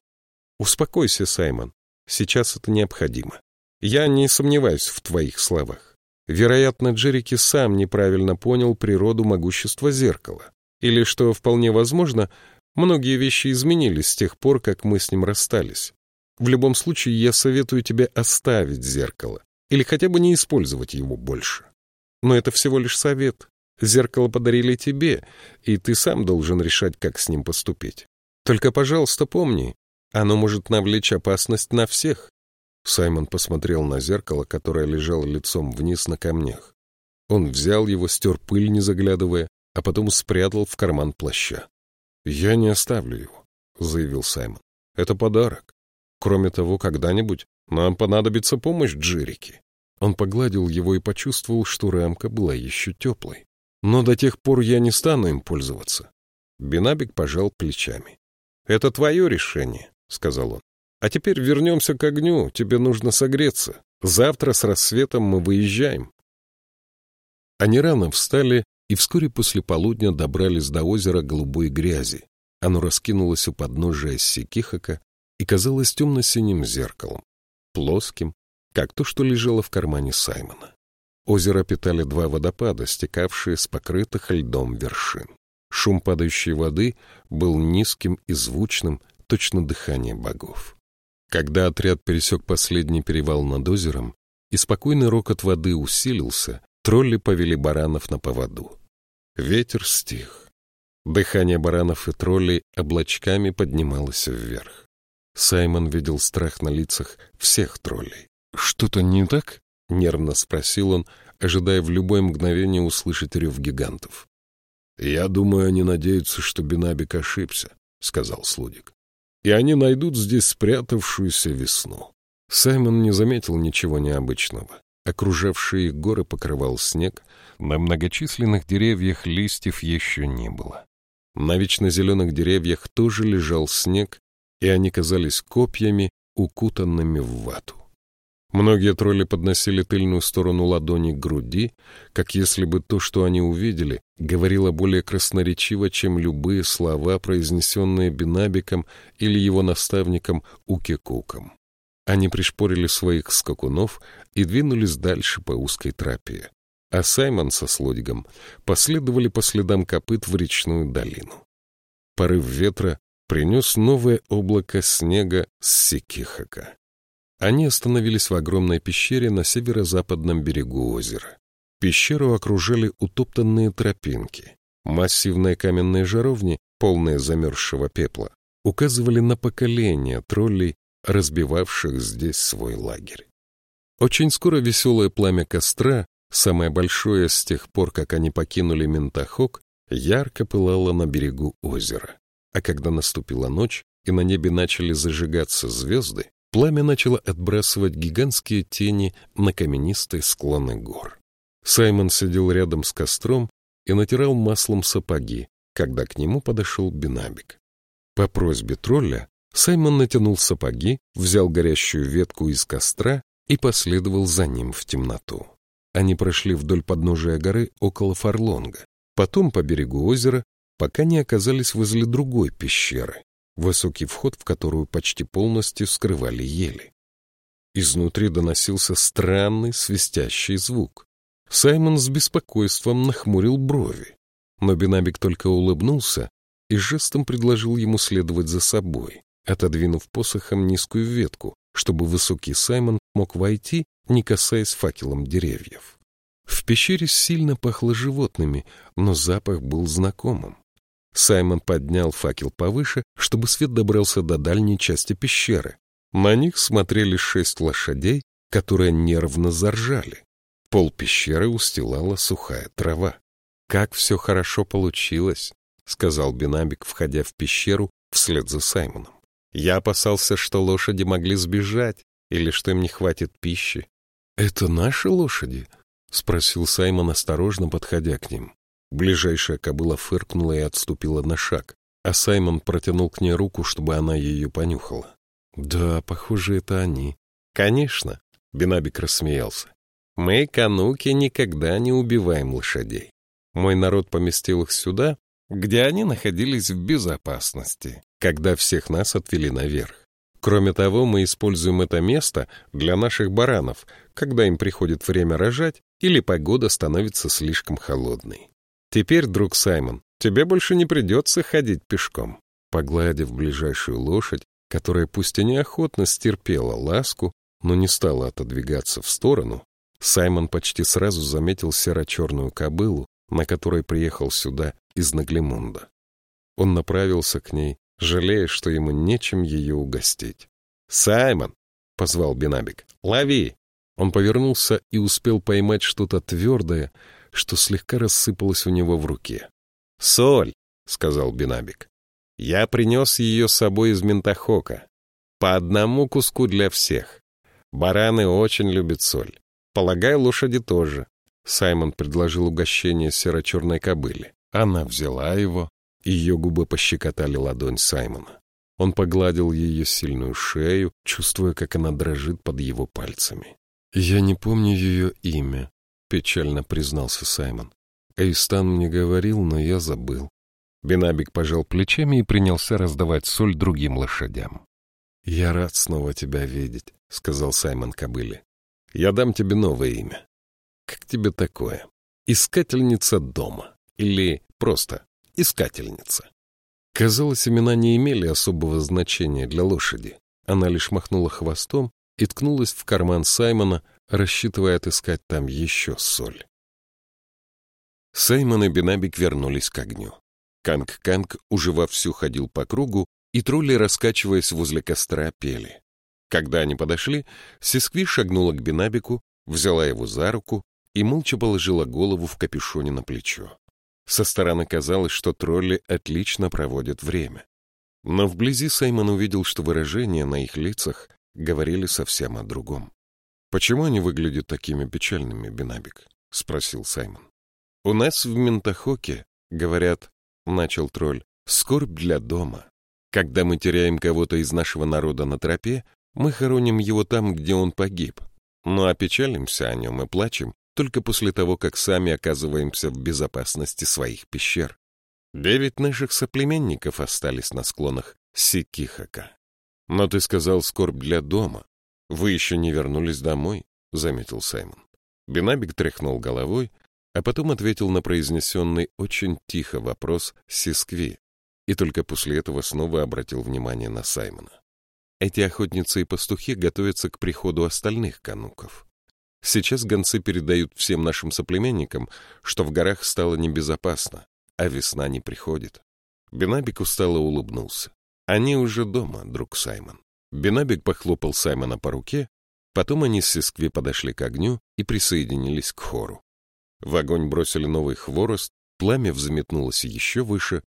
Успокойся, Саймон, сейчас это необходимо. Я не сомневаюсь в твоих словах. Вероятно, Джерики сам неправильно понял природу могущества зеркала. Или, что вполне возможно, многие вещи изменились с тех пор, как мы с ним расстались. В любом случае, я советую тебе оставить зеркало или хотя бы не использовать его больше. Но это всего лишь совет. Зеркало подарили тебе, и ты сам должен решать, как с ним поступить. Только, пожалуйста, помни, оно может навлечь опасность на всех. Саймон посмотрел на зеркало, которое лежало лицом вниз на камнях. Он взял его, стер пыль, не заглядывая, а потом спрятал в карман плаща. «Я не оставлю его», — заявил Саймон. «Это подарок. Кроме того, когда-нибудь нам понадобится помощь Джерики». Он погладил его и почувствовал, что рамка была еще теплой. «Но до тех пор я не стану им пользоваться». Бинабик пожал плечами. «Это твое решение», — сказал он. «А теперь вернемся к огню, тебе нужно согреться. Завтра с рассветом мы выезжаем». Они рано встали и вскоре после полудня добрались до озера голубой грязи. Оно раскинулось у подножия Сикихака и казалось темно-синим зеркалом, плоским, как то, что лежало в кармане Саймона. Озеро питали два водопада, стекавшие с покрытых льдом вершин. Шум падающей воды был низким и звучным, точно дыхание богов. Когда отряд пересек последний перевал над озером, и спокойный рокот воды усилился, тролли повели баранов на поводу. Ветер стих. Дыхание баранов и троллей облачками поднималось вверх. Саймон видел страх на лицах всех троллей. «Что-то не так?» — нервно спросил он, ожидая в любое мгновение услышать рев гигантов. «Я думаю, они надеются, что Бенабик ошибся», — сказал Слудик. «И они найдут здесь спрятавшуюся весну». Саймон не заметил ничего необычного. Окружавшие их горы покрывал снег, на многочисленных деревьях листьев еще не было. На вечно зеленых деревьях тоже лежал снег, и они казались копьями, укутанными в вату. Многие тролли подносили тыльную сторону ладони к груди, как если бы то, что они увидели, говорило более красноречиво, чем любые слова, произнесенные Бинабиком или его наставником Укекуком. Они пришпорили своих скакунов и двинулись дальше по узкой тропе, а Саймон со Слодигом последовали по следам копыт в речную долину. Порыв ветра принес новое облако снега с Сикихака. Они остановились в огромной пещере на северо-западном берегу озера. Пещеру окружали утоптанные тропинки. Массивные каменные жаровни, полные замерзшего пепла, указывали на поколение троллей, разбивавших здесь свой лагерь. Очень скоро веселое пламя костра, самое большое с тех пор, как они покинули Ментахок, ярко пылало на берегу озера. А когда наступила ночь, и на небе начали зажигаться звезды, Пламя начало отбрасывать гигантские тени на каменистые склоны гор. Саймон сидел рядом с костром и натирал маслом сапоги, когда к нему подошел Бинабик. По просьбе тролля Саймон натянул сапоги, взял горящую ветку из костра и последовал за ним в темноту. Они прошли вдоль подножия горы около Фарлонга, потом по берегу озера, пока не оказались возле другой пещеры, высокий вход в которую почти полностью скрывали ели. Изнутри доносился странный свистящий звук. Саймон с беспокойством нахмурил брови, но Бенабик только улыбнулся и жестом предложил ему следовать за собой, отодвинув посохом низкую ветку, чтобы высокий Саймон мог войти, не касаясь факелом деревьев. В пещере сильно пахло животными, но запах был знакомым. Саймон поднял факел повыше, чтобы свет добрался до дальней части пещеры. На них смотрели шесть лошадей, которые нервно заржали. Пол пещеры устилала сухая трава. «Как все хорошо получилось!» — сказал Бенабик, входя в пещеру вслед за Саймоном. «Я опасался, что лошади могли сбежать или что им не хватит пищи». «Это наши лошади?» — спросил Саймон, осторожно подходя к ним. Ближайшая кобыла фыркнула и отступила на шаг, а Саймон протянул к ней руку, чтобы она ее понюхала. «Да, похоже, это они». «Конечно», — Бенабик рассмеялся. «Мы, кануки, никогда не убиваем лошадей. Мой народ поместил их сюда, где они находились в безопасности, когда всех нас отвели наверх. Кроме того, мы используем это место для наших баранов, когда им приходит время рожать или погода становится слишком холодной. Теперь, друг Саймон, тебе больше не придется ходить пешком. Погладив ближайшую лошадь, которая пусть и неохотно стерпела ласку, но не стала отодвигаться в сторону, Саймон почти сразу заметил серо-черную кобылу, на которой приехал сюда из Наглемунда. Он направился к ней, жалея, что ему нечем ее угостить. «Саймон!» — позвал Бенабик. «Лови!» Он повернулся и успел поймать что-то твердое, что слегка рассыпалось у него в руке. «Соль!» — сказал Бинабик. «Я принес ее с собой из Ментахока. По одному куску для всех. Бараны очень любят соль. Полагаю, лошади тоже». Саймон предложил угощение серо-черной кобыле. Она взяла его, ее губы пощекотали ладонь Саймона. Он погладил ее сильную шею, чувствуя, как она дрожит под его пальцами. «Я не помню ее имя», — печально признался Саймон. Эйстан мне говорил, но я забыл. Бенабик пожал плечами и принялся раздавать соль другим лошадям. «Я рад снова тебя видеть», — сказал Саймон кобыле. «Я дам тебе новое имя. Как тебе такое? Искательница дома. Или просто искательница?» Казалось, имена не имели особого значения для лошади. Она лишь махнула хвостом и ткнулась в карман Саймона, рассчитывая отыскать там еще соль. Саймон и Бинабик вернулись к огню. Канг-Канг уже вовсю ходил по кругу, и тролли, раскачиваясь возле костра, пели. Когда они подошли, Сискви шагнула к Бенабику, взяла его за руку и молча положила голову в капюшоне на плечо. Со стороны казалось, что тролли отлично проводят время. Но вблизи Саймон увидел, что выражения на их лицах говорили совсем о другом. «Почему они выглядят такими печальными, Бенабик?» — спросил Саймон. «У нас в Ментахоке, говорят, — начал тролль, — скорбь для дома. Когда мы теряем кого-то из нашего народа на тропе, мы хороним его там, где он погиб. Ну а печалимся о нем и плачем только после того, как сами оказываемся в безопасности своих пещер. Девять наших соплеменников остались на склонах Сикихака. Но ты сказал скорбь для дома. Вы еще не вернулись домой, — заметил Саймон. Бенабик тряхнул головой, а потом ответил на произнесенный очень тихо вопрос Сискви, и только после этого снова обратил внимание на Саймона. Эти охотницы и пастухи готовятся к приходу остальных кануков. Сейчас гонцы передают всем нашим соплеменникам, что в горах стало небезопасно, а весна не приходит. Бенабик устало улыбнулся. Они уже дома, друг Саймон. Бенабик похлопал Саймона по руке, потом они с Сискви подошли к огню и присоединились к хору. В огонь бросили новый хворост, пламя взметнулось еще выше,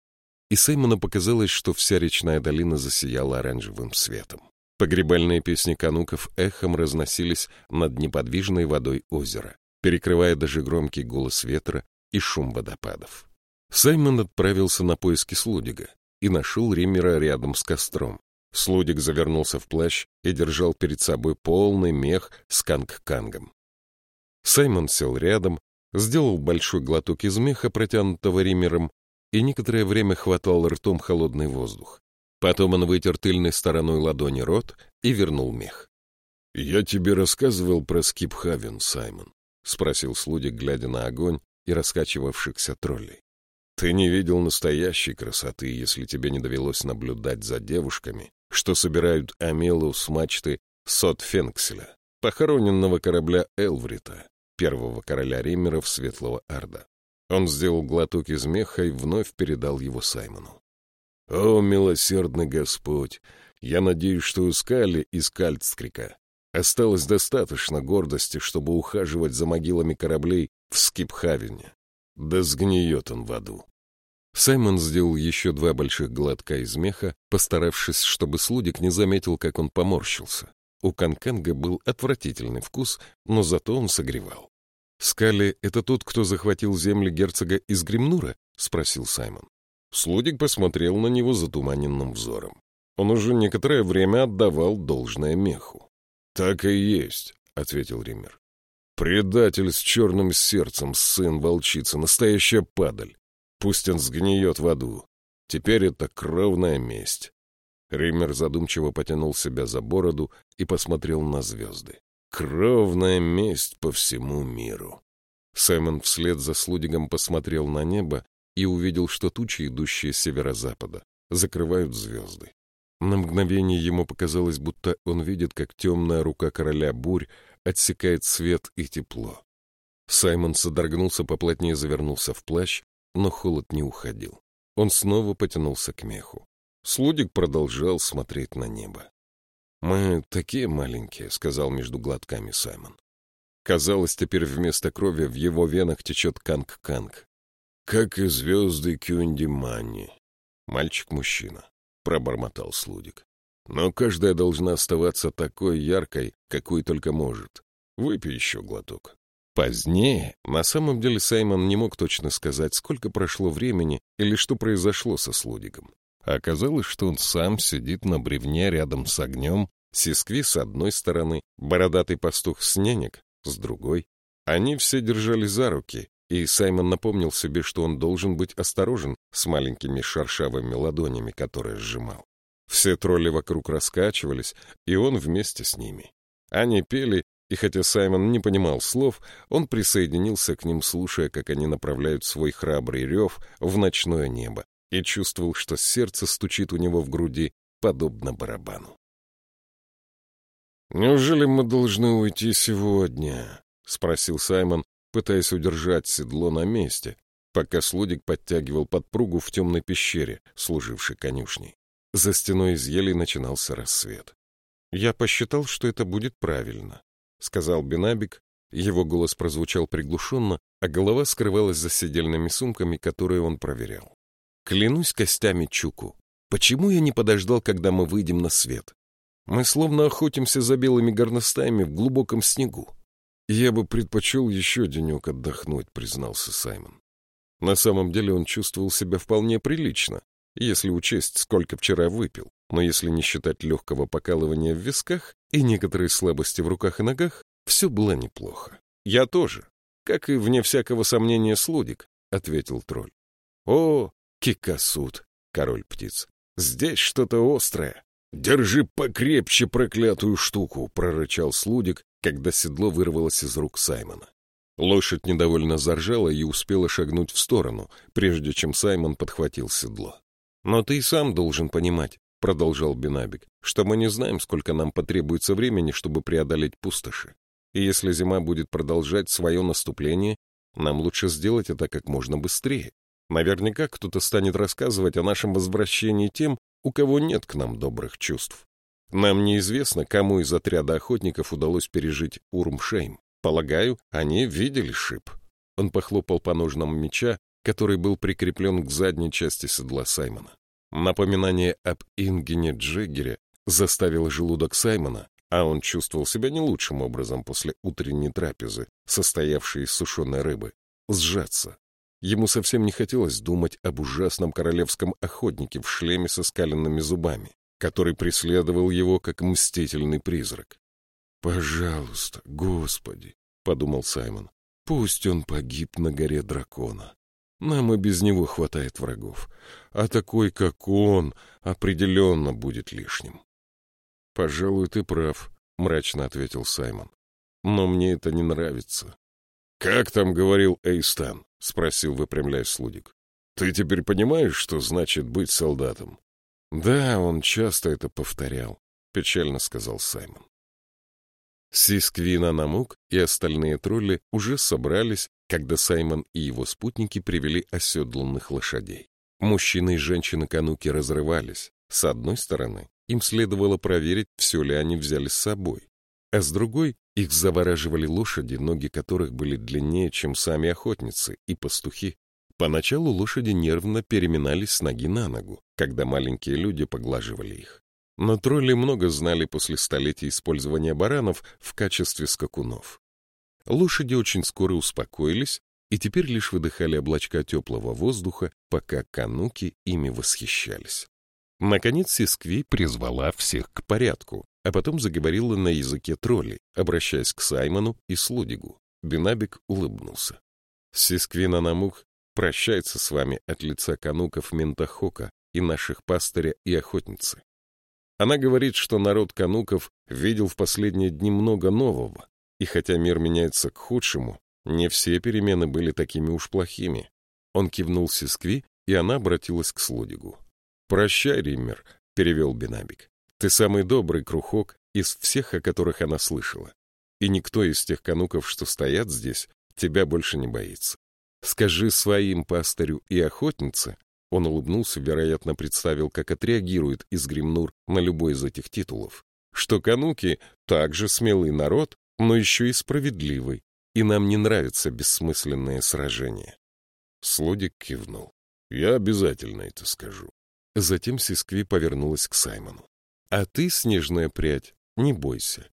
и Саймону показалось, что вся речная долина засияла оранжевым светом. Погребальные песни кануков эхом разносились над неподвижной водой озера, перекрывая даже громкий голос ветра и шум водопадов. Саймон отправился на поиски Слудига и нашел Риммера рядом с костром, Слудик завернулся в плащ и держал перед собой полный мех с канг-кангом. Саймон сел рядом, сделал большой глоток из меха, протянутого римером, и некоторое время хватал ртом холодный воздух. Потом он вытер тыльной стороной ладони рот и вернул мех. — Я тебе рассказывал про Скипхавен, Саймон, — спросил Слудик, глядя на огонь и раскачивавшихся троллей. — Ты не видел настоящей красоты, если тебе не довелось наблюдать за девушками, что собирают Амелу с мачты Сот-Фенкселя, похороненного корабля Элврита, первого короля Риммеров Светлого Арда. Он сделал глоток из меха и вновь передал его Саймону. «О, милосердный Господь! Я надеюсь, что у Скали из Кальцкрика осталось достаточно гордости, чтобы ухаживать за могилами кораблей в Скипхавене. Да сгниет он в аду!» Саймон сделал еще два больших глотка из меха, постаравшись, чтобы Слудик не заметил, как он поморщился. У Канканга был отвратительный вкус, но зато он согревал. «Скали — это тот, кто захватил земли герцога из Гримнура?» — спросил Саймон. Слудик посмотрел на него затуманенным взором. Он уже некоторое время отдавал должное меху. «Так и есть», — ответил Ример. «Предатель с черным сердцем, сын волчицы, настоящая падаль. Пусть он сгниет в аду. Теперь это кровная месть». Ример задумчиво потянул себя за бороду и посмотрел на звезды. «Кровная месть по всему миру». Саймон вслед за Слудигом посмотрел на небо и увидел, что тучи, идущие с северо-запада, закрывают звезды. На мгновение ему показалось, будто он видит, как темная рука короля бурь отсекает свет и тепло. Саймон содрогнулся, поплотнее завернулся в плащ, но холод не уходил. Он снова потянулся к меху. Слудик продолжал смотреть на небо. «Мы такие маленькие», — сказал между глотками Саймон. Казалось, теперь вместо крови в его венах течет канг-канг. «Как и звезды Кюнди-Манни». «Мальчик-мужчина», — пробормотал Слудик. «Но каждая должна оставаться такой яркой, какой только может. Выпей еще глоток». Позднее, на самом деле Саймон не мог точно сказать, сколько прошло времени или что произошло со Слудиком. А оказалось, что он сам сидит на бревне рядом с огнем, Сискви с одной стороны, бородатый пастух с нянек с другой. Они все держали за руки, и Саймон напомнил себе, что он должен быть осторожен с маленькими шершавыми ладонями, которые сжимал. Все тролли вокруг раскачивались, и он вместе с ними. Они пели, и хотя Саймон не понимал слов, он присоединился к ним, слушая, как они направляют свой храбрый рев в ночное небо, и чувствовал, что сердце стучит у него в груди, подобно барабану. «Неужели мы должны уйти сегодня?» — спросил Саймон, пытаясь удержать седло на месте, пока Слудик подтягивал подпругу в темной пещере, служившей конюшней. За стеной из елей начинался рассвет. «Я посчитал, что это будет правильно», — сказал Бенабик. Его голос прозвучал приглушенно, а голова скрывалась за сидельными сумками, которые он проверял. «Клянусь костями Чуку, почему я не подождал, когда мы выйдем на свет? Мы словно охотимся за белыми горностаями в глубоком снегу. «Я бы предпочел еще денек отдохнуть», — признался Саймон. На самом деле он чувствовал себя вполне прилично, если учесть, сколько вчера выпил. Но если не считать легкого покалывания в висках и некоторые слабости в руках и ногах, все было неплохо. «Я тоже, как и, вне всякого сомнения, слудик», — ответил тролль. «О, кикасут, король птиц, здесь что-то острое». «Держи покрепче проклятую штуку», — прорычал слудик, когда седло вырвалось из рук Саймона. Лошадь недовольно заржала и успела шагнуть в сторону, прежде чем Саймон подхватил седло. «Но ты и сам должен понимать», — продолжал Бенабик, «что мы не знаем, сколько нам потребуется времени, чтобы преодолеть пустоши. И если зима будет продолжать свое наступление, нам лучше сделать это как можно быстрее. Наверняка кто-то станет рассказывать о нашем возвращении тем, у кого нет к нам добрых чувств. Нам неизвестно, кому из отряда охотников удалось пережить Урмшейм. Полагаю, они видели шип. Он похлопал по ножнам меча, который был прикреплен к задней части седла Саймона. Напоминание об Ингене Джеггере заставило желудок Саймона, а он чувствовал себя не лучшим образом после утренней трапезы, состоявшей из сушеной рыбы, сжаться. Ему совсем не хотелось думать об ужасном королевском охотнике в шлеме со скаленными зубами. который преследовал его как мстительный призрак. «Пожалуйста, Господи!» — подумал Саймон. «Пусть он погиб на горе дракона. Нам и без него хватает врагов, а такой, как он, определенно будет лишним». «Пожалуй, ты прав», — мрачно ответил Саймон. «Но мне это не нравится». «Как там говорил Эйстан?» — спросил, выпрямляясь Слудик. «Ты теперь понимаешь, что значит быть солдатом?» «Да, он часто это повторял», — печально сказал Саймон. Сисквина Намук и остальные тролли уже собрались, когда Саймон и его спутники привели оседланных лошадей. Мужчины и женщины Кануки разрывались. С одной стороны, им следовало проверить, все ли они взяли с собой, а с другой их завораживали лошади, ноги которых были длиннее, чем сами охотницы и пастухи. Поначалу лошади нервно переминались с ноги на ногу, когда маленькие люди поглаживали их. Но тролли много знали после столетий использования баранов в качестве скакунов. Лошади очень скоро успокоились и теперь лишь выдыхали облачка теплого воздуха, пока кануки ими восхищались. Наконец Сискви призвала всех к порядку, а потом заговорила на языке троллей, обращаясь к Саймону и Слудигу. Бинабик улыбнулся. Сисквина Намух прощается с вами от лица кануков Ментахока и наших пастыря и охотницы. Она говорит, что народ кануков видел в последние дни много нового, и хотя мир меняется к худшему, не все перемены были такими уж плохими. Он кивнул Сискви, и она обратилась к Слудигу. «Прощай, Риммер», — перевел Бенабик. «Ты самый добрый крухок из всех, о которых она слышала. И никто из тех кануков, что стоят здесь, тебя больше не боится. Скажи своим пастырю и охотнице, он улыбнулся, вероятно, представил, как отреагирует Изгримнур на любой из этих титулов. Что кануки также смелый народ, но еще и справедливый, и нам не нравятся бессмысленные сражения. Слодик кивнул. Я обязательно это скажу. Затем Сискви повернулась к Саймону. А ты, снежная прядь, не бойся.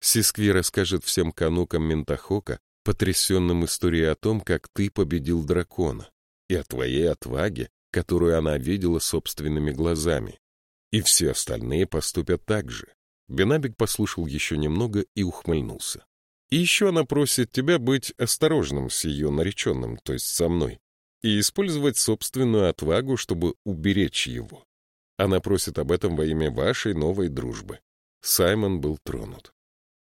Сискви расскажет всем канукам Ментахока, потрясенным историей о том, как ты победил дракона, и о твоей отваге, которую она видела собственными глазами. И все остальные поступят так же. Бенабик послушал еще немного и ухмыльнулся. И еще она просит тебя быть осторожным с ее нареченным, то есть со мной, и использовать собственную отвагу, чтобы уберечь его. Она просит об этом во имя вашей новой дружбы. Саймон был тронут.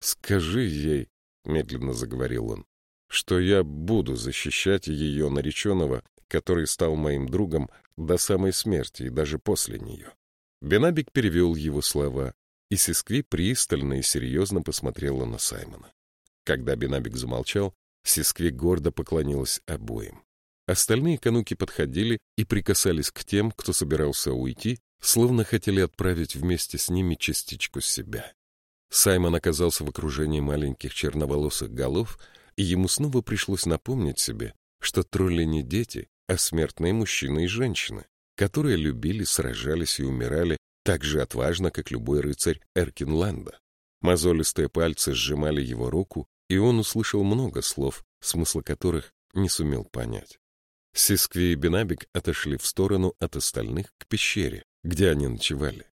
«Скажи ей», — медленно заговорил он, — «что я буду защищать ее нареченного который стал моим другом до самой смерти и даже после нее. Бенабик перевел его слова, и Сискви пристально и серьезно посмотрела на Саймона. Когда Бенабик замолчал, Сискви гордо поклонилась обоим. Остальные кануки подходили и прикасались к тем, кто собирался уйти, словно хотели отправить вместе с ними частичку себя. Саймон оказался в окружении маленьких черноволосых голов, и ему снова пришлось напомнить себе, что тролли не дети, а смертные мужчины и женщины, которые любили, сражались и умирали так же отважно, как любой рыцарь Эркинланда. Мозолистые пальцы сжимали его руку, и он услышал много слов, смысла которых не сумел понять. Сискви и Бенабик отошли в сторону от остальных к пещере, где они ночевали.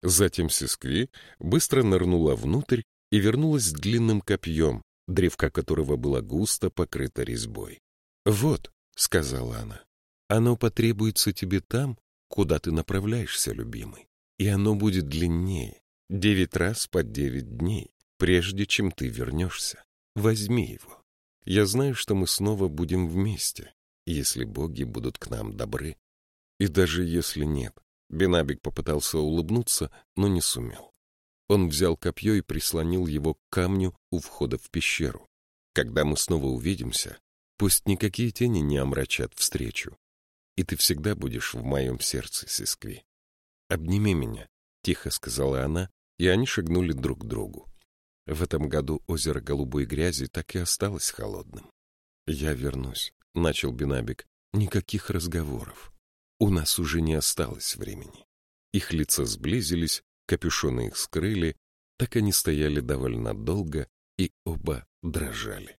Затем Сискви быстро нырнула внутрь и вернулась с длинным копьем, древко которого было густо покрыто резьбой. «Вот», — сказала она. «Оно потребуется тебе там, куда ты направляешься, любимый, и оно будет длиннее, девять раз по девять дней, прежде чем ты вернешься. Возьми его. Я знаю, что мы снова будем вместе, если боги будут к нам добры. И даже если нет». Бенабик попытался улыбнуться, но не сумел. Он взял копье и прислонил его к камню у входа в пещеру. Когда мы снова увидимся, Пусть никакие тени не омрачат встречу, и ты всегда будешь в моем сердце, Сискви. Обними меня, — тихо сказала она, и они шагнули друг к другу. В этом году озеро голубой грязи так и осталось холодным. Я вернусь, — начал Бинабик. Никаких разговоров. У нас уже не осталось времени. Их лица сблизились, капюшоны их скрыли, так они стояли довольно долго, и оба дрожали.